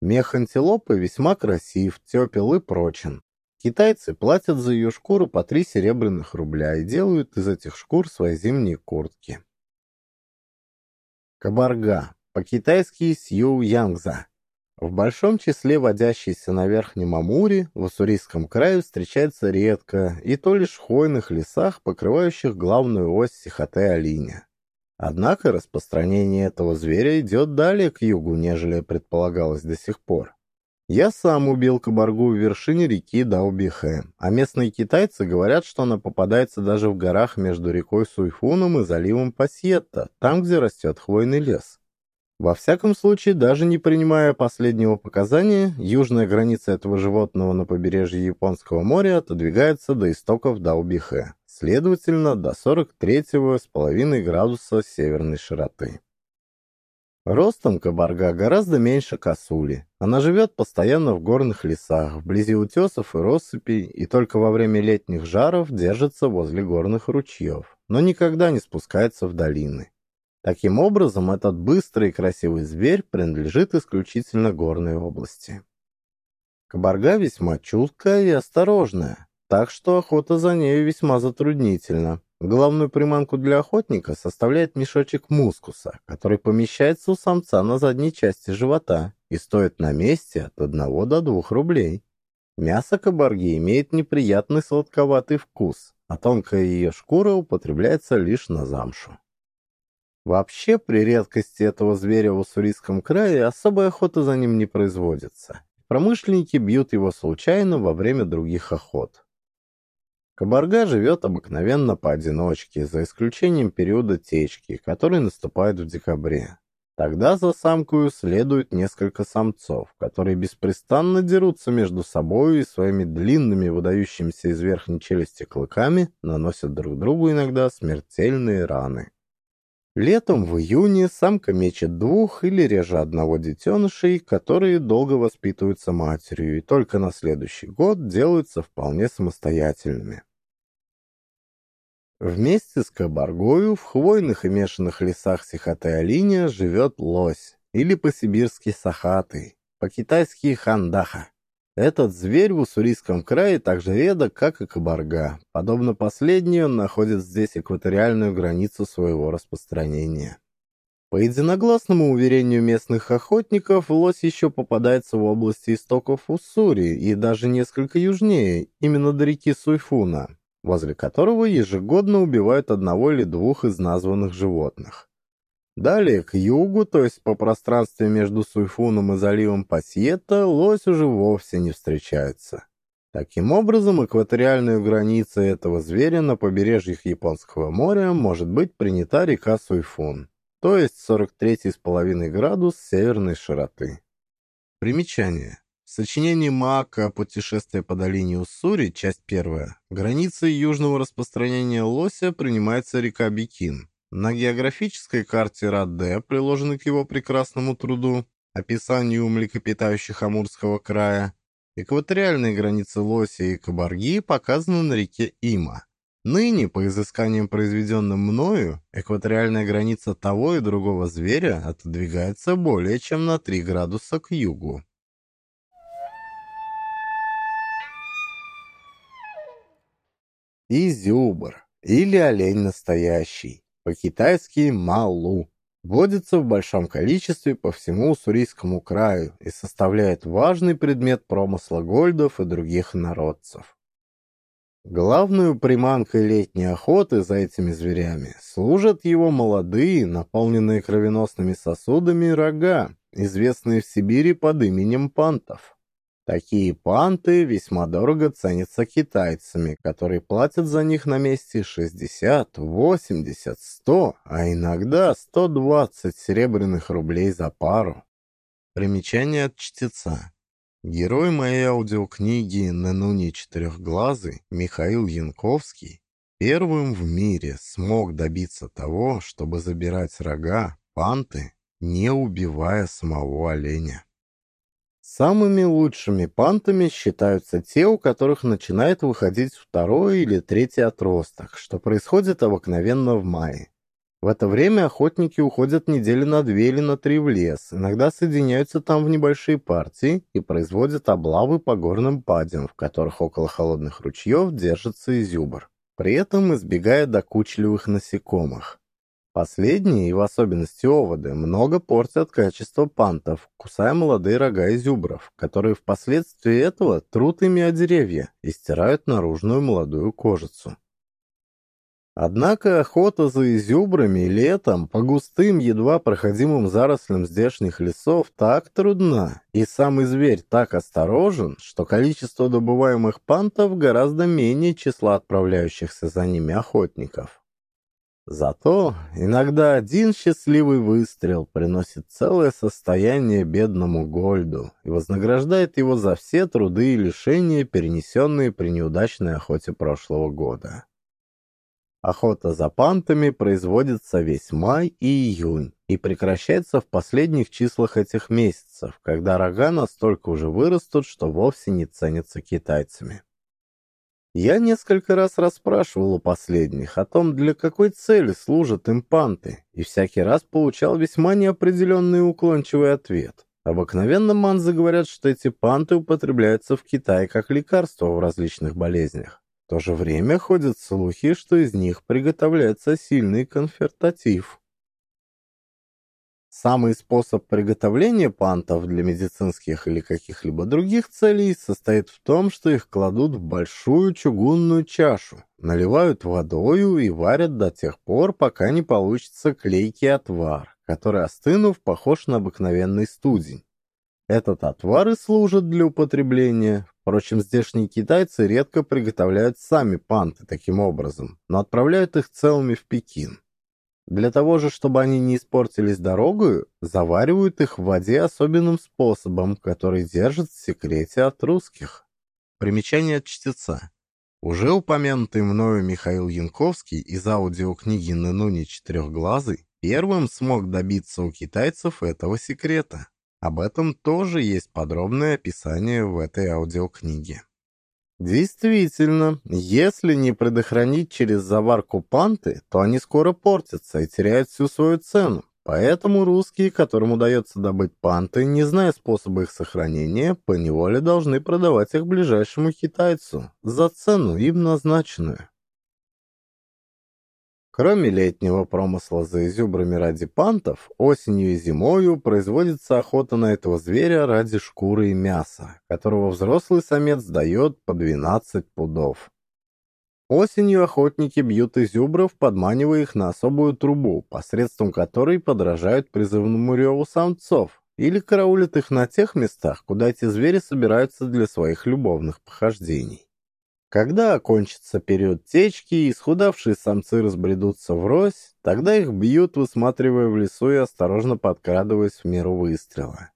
Мех антилопы весьма красив, тепел и прочен. Китайцы платят за ее шкуру по три серебряных рубля и делают из этих шкур свои зимние куртки. Кабарга, по-китайски Сью Янгза, в большом числе водящейся на Верхнем Амуре в Уссурийском крае встречается редко, и то лишь в хвойных лесах, покрывающих главную ось Сихоте-Алиня. Однако распространение этого зверя идет далее к югу, нежели предполагалось до сих пор. Я сам убил кабаргу в вершине реки Даубихэ, а местные китайцы говорят, что она попадается даже в горах между рекой Суйфуном и заливом Пасьетта, там, где растет хвойный лес. Во всяком случае, даже не принимая последнего показания, южная граница этого животного на побережье Японского моря отодвигается до истоков Даубихэ, следовательно, до 43,5 градуса северной широты. Ростом кабарга гораздо меньше косули. Она живет постоянно в горных лесах, вблизи утесов и россыпей, и только во время летних жаров держится возле горных ручьев, но никогда не спускается в долины. Таким образом, этот быстрый и красивый зверь принадлежит исключительно горной области. Кабарга весьма чуткая и осторожная, так что охота за нею весьма затруднительна. Главную приманку для охотника составляет мешочек мускуса, который помещается у самца на задней части живота и стоит на месте от 1 до 2 рублей. Мясо кабарги имеет неприятный сладковатый вкус, а тонкая ее шкура употребляется лишь на замшу. Вообще, при редкости этого зверя в Уссурийском крае особой охоты за ним не производится. Промышленники бьют его случайно во время других охот. Кабарга живет обыкновенно поодиночке, за исключением периода течки, который наступает в декабре. Тогда за самкою следует несколько самцов, которые беспрестанно дерутся между собой и своими длинными, выдающимися из верхней челюсти клыками наносят друг другу иногда смертельные раны. Летом в июне самка мечет двух или реже одного детенышей, которые долго воспитываются матерью и только на следующий год делаются вполне самостоятельными. Вместе с кабаргою в хвойных и мешанных лесах Сихотай-Алиния живет лось, или по-сибирски сахаты, по-китайски хандаха. Этот зверь в Уссурийском крае так же редок, как и кабарга. Подобно последней, он находит здесь экваториальную границу своего распространения. По единогласному уверению местных охотников, лось еще попадается в области истоков Уссури и даже несколько южнее, именно до реки Суйфуна, возле которого ежегодно убивают одного или двух из названных животных. Далее, к югу, то есть по пространству между Суйфуном и заливом Пасьета, лось уже вовсе не встречается. Таким образом, экваториальную границу этого зверя на побережьях Японского моря может быть принята река Суйфун, то есть 43,5 градус северной широты. Примечание. В сочинении Мака «Путешествие по долине Уссури», часть первая, границей южного распространения лося принимается река Бикин, на географической карте Раде, приложенной к его прекрасному труду, описанию млекопитающих Амурского края, экваториальные границы лося и кабарги показаны на реке Има. Ныне, по изысканиям, произведенным мною, экваториальная граница того и другого зверя отодвигается более чем на 3 градуса к югу. Изюбр, или олень настоящий по-китайски «малу», водится в большом количестве по всему Уссурийскому краю и составляет важный предмет промысла гольдов и других народцев. Главную приманкой летней охоты за этими зверями служат его молодые, наполненные кровеносными сосудами рога, известные в Сибири под именем пантов. Такие панты весьма дорого ценятся китайцами, которые платят за них на месте 60, 80, 100, а иногда 120 серебряных рублей за пару. Примечание от чтеца. Герой моей аудиокниги «Нануни четырехглазый» Михаил Янковский первым в мире смог добиться того, чтобы забирать рога, панты, не убивая самого оленя. Самыми лучшими пантами считаются те, у которых начинает выходить второй или третий отросток, что происходит обыкновенно в мае. В это время охотники уходят недели на две или на три в лес, иногда соединяются там в небольшие партии и производят облавы по горным падям, в которых около холодных ручьев держится изюбр, при этом избегая докучливых насекомых. Последние, и в особенности оводы, много портят качество пантов, кусая молодые рога изюбров, которые впоследствии этого трут ими о деревья и стирают наружную молодую кожицу. Однако охота за изюбрами летом по густым, едва проходимым зарослям здешних лесов так трудна, и самый зверь так осторожен, что количество добываемых пантов гораздо менее числа отправляющихся за ними охотников. Зато иногда один счастливый выстрел приносит целое состояние бедному Гольду и вознаграждает его за все труды и лишения, перенесенные при неудачной охоте прошлого года. Охота за пантами производится весь май и июнь и прекращается в последних числах этих месяцев, когда рога настолько уже вырастут, что вовсе не ценятся китайцами. Я несколько раз расспрашивал у последних о том, для какой цели служат им панты, и всякий раз получал весьма неопределенный и уклончивый ответ. Обыкновенно манзы говорят, что эти панты употребляются в Китае как лекарство в различных болезнях. В то же время ходят слухи, что из них приготовляется сильный конфертатив. Самый способ приготовления пантов для медицинских или каких-либо других целей состоит в том, что их кладут в большую чугунную чашу, наливают водою и варят до тех пор, пока не получится клейкий отвар, который, остынув, похож на обыкновенный студень. Этот отвар и служит для употребления, Впрочем, здешние китайцы редко приготовляют сами панты таким образом, но отправляют их целыми в Пекин. Для того же, чтобы они не испортились дорогою, заваривают их в воде особенным способом, который держит в секрете от русских. Примечание от чтеца. Уже упомянутый мною Михаил Янковский из аудиокниги «Нануни четырехглазый» первым смог добиться у китайцев этого секрета. Об этом тоже есть подробное описание в этой аудиокниге. Действительно, если не предохранить через заварку панты, то они скоро портятся и теряют всю свою цену. Поэтому русские, которым удается добыть панты, не зная способа их сохранения, поневоле должны продавать их ближайшему китайцу за цену им назначенную. Кроме летнего промысла за изюбрами ради пантов, осенью и зимою производится охота на этого зверя ради шкуры и мяса, которого взрослый самец дает по 12 пудов. Осенью охотники бьют изюбров, подманивая их на особую трубу, посредством которой подражают призывному реву самцов, или караулят их на тех местах, куда эти звери собираются для своих любовных похождений. Когда окончится период течки и исхудавшие самцы разбредутся врозь, тогда их бьют, высматривая в лесу и осторожно подкрадываясь в меру выстрела.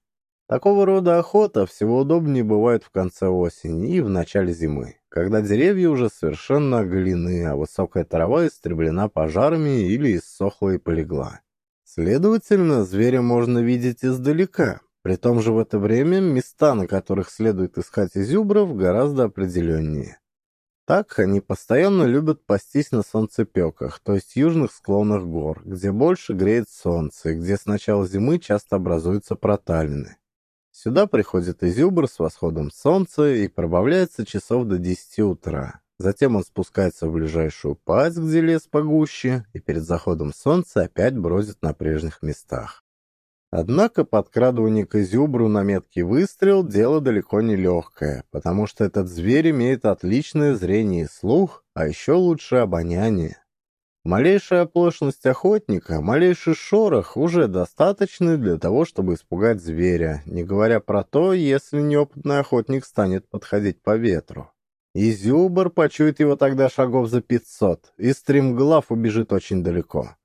Такого рода охота всего удобнее бывает в конце осени и в начале зимы, когда деревья уже совершенно оголены, а высокая трава истреблена пожарами или иссохла и полегла. Следовательно, зверя можно видеть издалека. При том же в это время места, на которых следует искать изюбров, гораздо определеннее. Так они постоянно любят пастись на солнцепеках, то есть южных склонах гор, где больше греет солнце и где с начала зимы часто образуются проталины. Сюда приходит изюбр с восходом солнца и пробавляется часов до 10 утра. Затем он спускается в ближайшую пасть, где лес погуще, и перед заходом солнца опять бродит на прежних местах. Однако подкрадывание к изюбру на меткий выстрел – дело далеко не легкое, потому что этот зверь имеет отличное зрение и слух, а еще лучше обоняние. Малейшая оплошность охотника, малейший шорох уже достаточны для того, чтобы испугать зверя, не говоря про то, если неопытный охотник станет подходить по ветру. Изюбр почует его тогда шагов за пятьсот, и стремглав убежит очень далеко.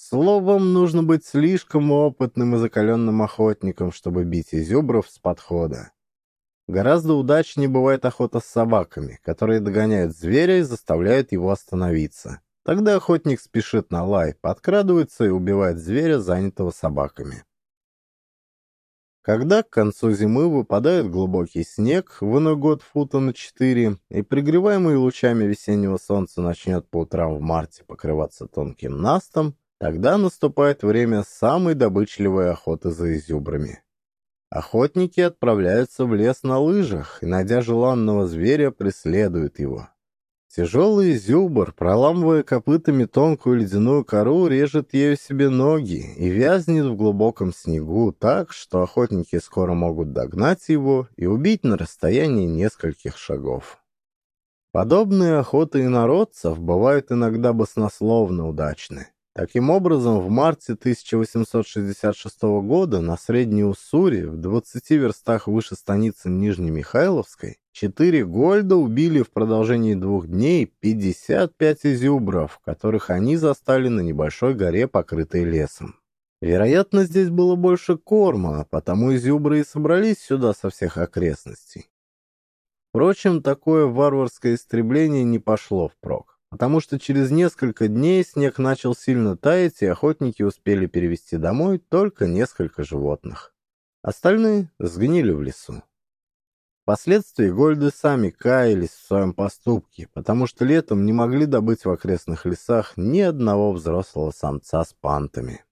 Словом, нужно быть слишком опытным и закаленным охотником, чтобы бить изюбров с подхода. Гораздо удачнее бывает охота с собаками, которые догоняют зверя и заставляют его остановиться. Тогда охотник спешит на лай, подкрадывается и убивает зверя, занятого собаками. Когда к концу зимы выпадает глубокий снег, в иной год фута на 4, и пригреваемый лучами весеннего солнца начнет по утрам в марте покрываться тонким настом, Тогда наступает время самой добычливой охоты за изюбрами. Охотники отправляются в лес на лыжах и, найдя желанного зверя, преследуют его. Тяжелый зюбр, проламывая копытами тонкую ледяную кору, режет ею себе ноги и вязнет в глубоком снегу так, что охотники скоро могут догнать его и убить на расстоянии нескольких шагов. Подобные охоты инородцев бывают иногда баснословно удачны. Таким образом, в марте 1866 года на Средней Уссури, в 20 верстах выше станицы Нижнемихайловской, четыре Гольда убили в продолжении двух дней 55 изюбров, которых они застали на небольшой горе, покрытой лесом. Вероятно, здесь было больше корма, потому изюбры и собрались сюда со всех окрестностей. Впрочем, такое варварское истребление не пошло впрок потому что через несколько дней снег начал сильно таять, и охотники успели перевести домой только несколько животных. Остальные сгнили в лесу. Впоследствии Гольды сами каялись в своем поступке, потому что летом не могли добыть в окрестных лесах ни одного взрослого самца с пантами.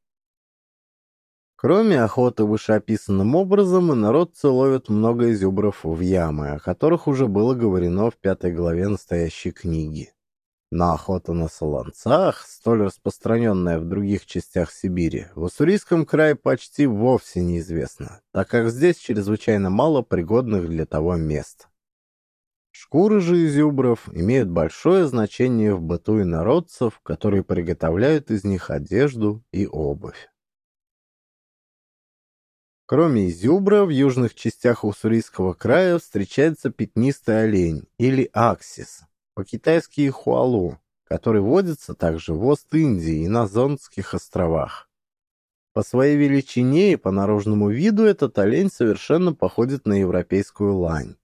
Кроме охоты вышеописанным образом, инородцы ловят много изюбров в ямы, о которых уже было говорено в пятой главе настоящей книги. Но охота на солонцах, столь распространенная в других частях Сибири, в Уссурийском крае почти вовсе неизвестна, так как здесь чрезвычайно мало пригодных для того мест. Шкуры же изюбров имеют большое значение в быту инородцев, которые приготовляют из них одежду и обувь. Кроме изюбра, в южных частях Уссурийского края встречается пятнистый олень или аксис, по-китайски хуалу, который водится также в Ост-Индии и на Зондских островах. По своей величине и по наружному виду этот олень совершенно походит на европейскую лань.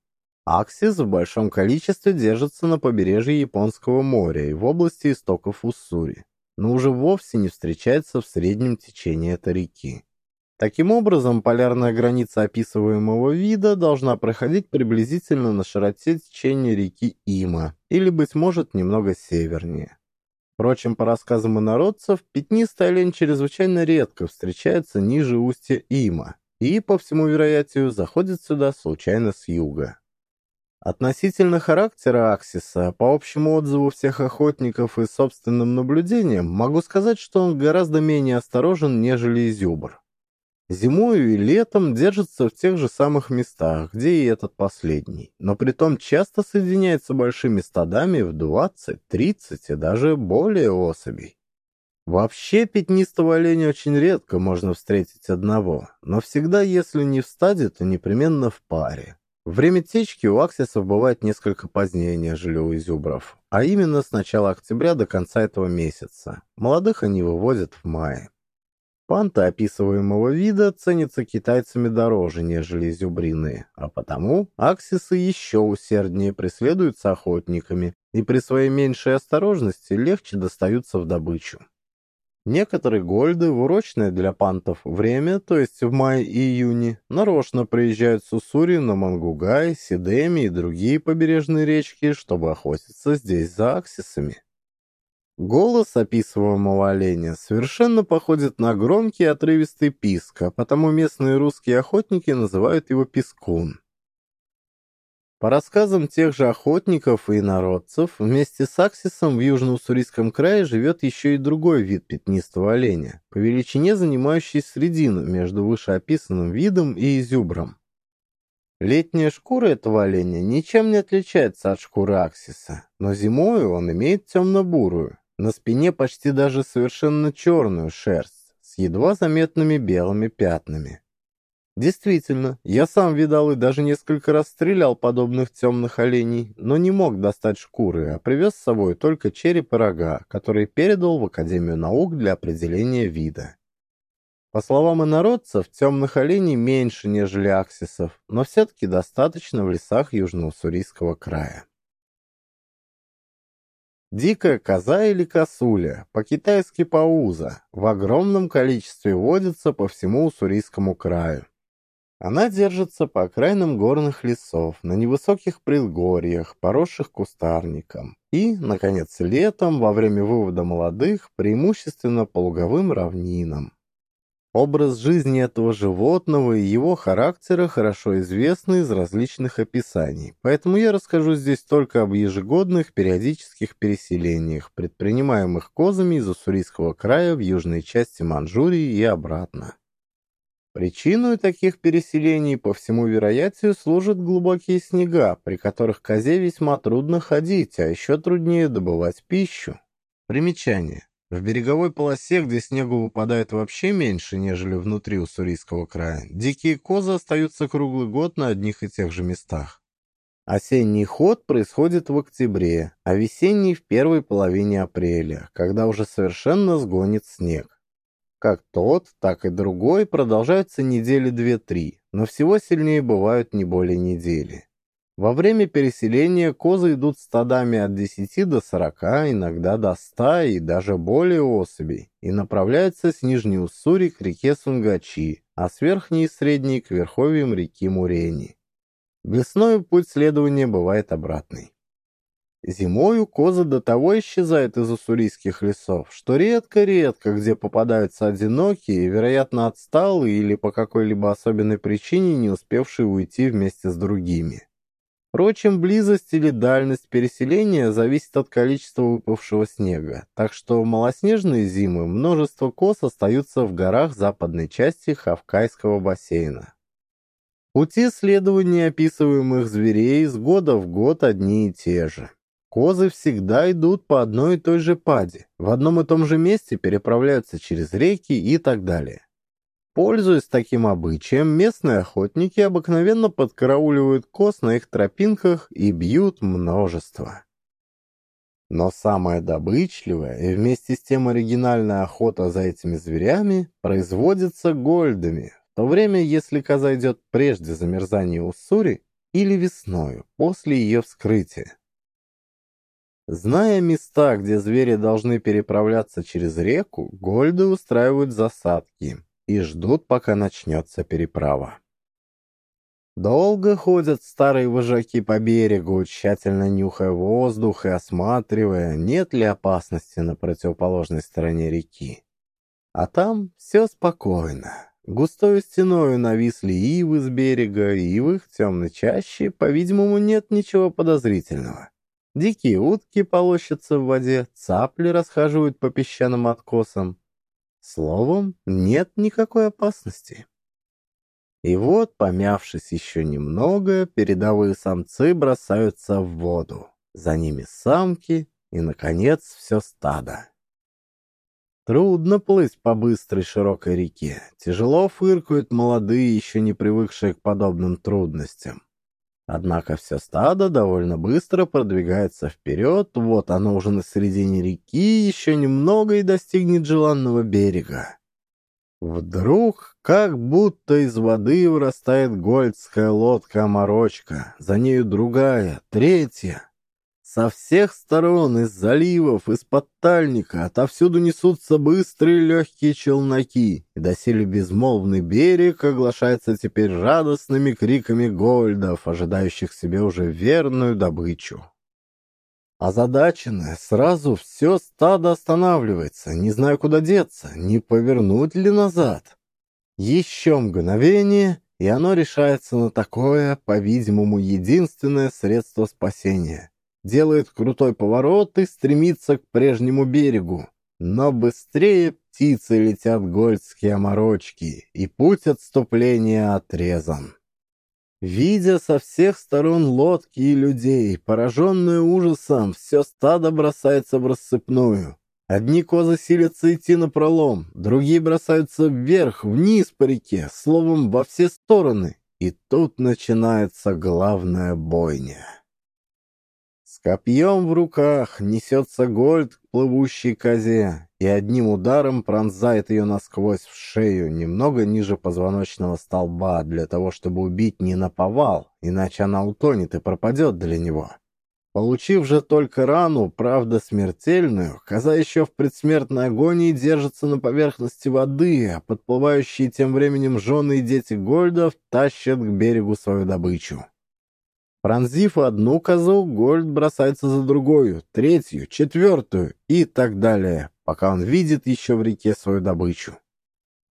Аксис в большом количестве держится на побережье Японского моря и в области истоков Уссури, но уже вовсе не встречается в среднем течении этой реки. Таким образом, полярная граница описываемого вида должна проходить приблизительно на широте течения реки Има, или, быть может, немного севернее. Впрочем, по рассказам инородцев, пятнистый олень чрезвычайно редко встречается ниже устья Има и, по всему вероятию, заходит сюда случайно с юга. Относительно характера Аксиса, по общему отзыву всех охотников и собственным наблюдениям, могу сказать, что он гораздо менее осторожен, нежели изюбр. Зимою и летом держится в тех же самых местах, где и этот последний, но притом часто соединяется большими стадами в 20, 30 и даже более особей. Вообще пятнистого оленя очень редко можно встретить одного, но всегда, если не в стаде, то непременно в паре. Время течки у аксисов бывает несколько позднее, нежели у изюбров, а именно с начала октября до конца этого месяца. Молодых они выводят в мае. Панта описываемого вида ценятся китайцами дороже, нежели зюбриные, а потому аксисы еще усерднее преследуются охотниками и при своей меньшей осторожности легче достаются в добычу. Некоторые гольды в урочное для пантов время, то есть в мае и июне, нарочно приезжают с Уссури на Мангугай, Сидеми и другие побережные речки, чтобы охотиться здесь за аксисами. Голос описываемого оленя совершенно походит на громкий отрывистый писк, а потому местные русские охотники называют его пискун. По рассказам тех же охотников и народцев, вместе с Аксисом в Южно-Уссурийском крае живет еще и другой вид пятнистого оленя, по величине занимающий средину между вышеописанным видом и изюбром. Летняя шкура этого оленя ничем не отличается от шкуры Аксиса, но зимою он имеет темно-бурую, на спине почти даже совершенно черную шерсть с едва заметными белыми пятнами. Действительно, я сам видал и даже несколько раз стрелял подобных темных оленей, но не мог достать шкуры, а привез с собой только череп и рога, который передал в Академию наук для определения вида. По словам инородцев, темных оленей меньше, нежели аксисов, но все-таки достаточно в лесах Южно-Уссурийского края. Дикая коза или косуля, по-китайски пауза, в огромном количестве водится по всему Уссурийскому краю. Она держится по окраинам горных лесов, на невысоких предгорьях, поросших кустарником. И, наконец, летом, во время вывода молодых, преимущественно по луговым равнинам. Образ жизни этого животного и его характера хорошо известны из различных описаний, поэтому я расскажу здесь только об ежегодных периодических переселениях, предпринимаемых козами из Уссурийского края в южной части Манчжурии и обратно. Причиной таких переселений, по всему вероятию, служат глубокие снега, при которых козе весьма трудно ходить, а еще труднее добывать пищу. Примечание. В береговой полосе, где снегу выпадает вообще меньше, нежели внутри Уссурийского края, дикие козы остаются круглый год на одних и тех же местах. Осенний ход происходит в октябре, а весенний в первой половине апреля, когда уже совершенно сгонит снег. Как тот, так и другой продолжаются недели две-три, но всего сильнее бывают не более недели. Во время переселения козы идут стадами от 10 до 40, иногда до 100 и даже более особей, и направляются с Нижней Уссури к реке Сунгачи, а с Верхней и Средней к верховьям реки Мурени. Весной путь следования бывает обратный. Зимою козы до того исчезают из уссурийских лесов, что редко-редко где попадаются одинокие, вероятно, отсталые или по какой-либо особенной причине не успевшие уйти вместе с другими. Впрочем, близость или дальность переселения зависит от количества выпавшего снега, так что в малоснежные зимы множество коз остаются в горах западной части Хавкайского бассейна. Пути следования описываемых зверей с года в год одни и те же. Козы всегда идут по одной и той же паде, в одном и том же месте переправляются через реки и так далее. Пользуясь таким обычаем, местные охотники обыкновенно подкарауливают коз на их тропинках и бьют множество. Но самая добычливая и вместе с тем оригинальная охота за этими зверями производится гольдами, в то время если коза идет прежде замерзания уссури или весною, после ее вскрытия. Зная места, где звери должны переправляться через реку, гольды устраивают засадки и ждут, пока начнется переправа. Долго ходят старые вожаки по берегу, тщательно нюхая воздух и осматривая, нет ли опасности на противоположной стороне реки. А там все спокойно. Густой стеною нависли ивы с берега, и в их темной чаще, по-видимому, нет ничего подозрительного. Дикие утки полощутся в воде, цапли расхаживают по песчаным откосам. Словом, нет никакой опасности. И вот, помявшись еще немного, передовые самцы бросаются в воду. За ними самки и, наконец, все стадо. Трудно плыть по быстрой широкой реке. Тяжело фыркают молодые, еще не привыкшие к подобным трудностям. Однако все стадо довольно быстро продвигается вперед, вот оно уже на середине реки, еще немного и достигнет желанного берега. Вдруг, как будто из воды вырастает гольдская лодка-морочка, за нею другая, третья. Со всех сторон, из заливов, из подтальника, отовсюду несутся быстрые легкие челноки, и доселе безмолвный берег оглашается теперь радостными криками гольдов, ожидающих себе уже верную добычу. Озадаченное, сразу все стадо останавливается, не зная, куда деться, не повернуть ли назад. Еще мгновение, и оно решается на такое, по-видимому, единственное средство спасения делает крутой поворот и стремится к прежнему берегу. Но быстрее птицы летят гольдские оморочки, и путь отступления отрезан. Видя со всех сторон лодки и людей, пораженные ужасом, все стадо бросается в рассыпную. Одни козы силятся идти на пролом, другие бросаются вверх, вниз по реке, словом, во все стороны. И тут начинается главная бойня копьем в руках несется Гольд к плывущей козе и одним ударом пронзает ее насквозь в шею, немного ниже позвоночного столба, для того, чтобы убить не наповал, иначе она утонет и пропадет для него. Получив же только рану, правда смертельную, коза еще в предсмертной агонии держится на поверхности воды, а подплывающие тем временем жены и дети Гольдов тащат к берегу свою добычу. Пронзив одну козу, Гольд бросается за другую, третью, четвертую и так далее, пока он видит еще в реке свою добычу.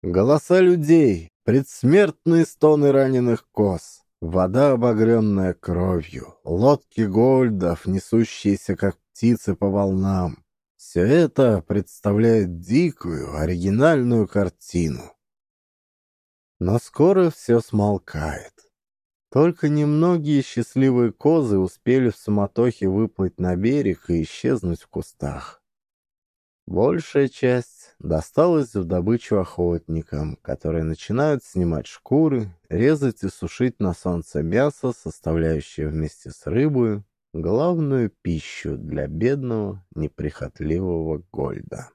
Голоса людей, предсмертные стоны раненых коз, вода, обогренная кровью, лодки Гольдов, несущиеся как птицы по волнам. Все это представляет дикую, оригинальную картину. Но скоро все смолкает. Только немногие счастливые козы успели в суматохе выплыть на берег и исчезнуть в кустах. Большая часть досталась в добычу охотникам, которые начинают снимать шкуры, резать и сушить на солнце мясо, составляющее вместе с рыбой главную пищу для бедного неприхотливого Гольда.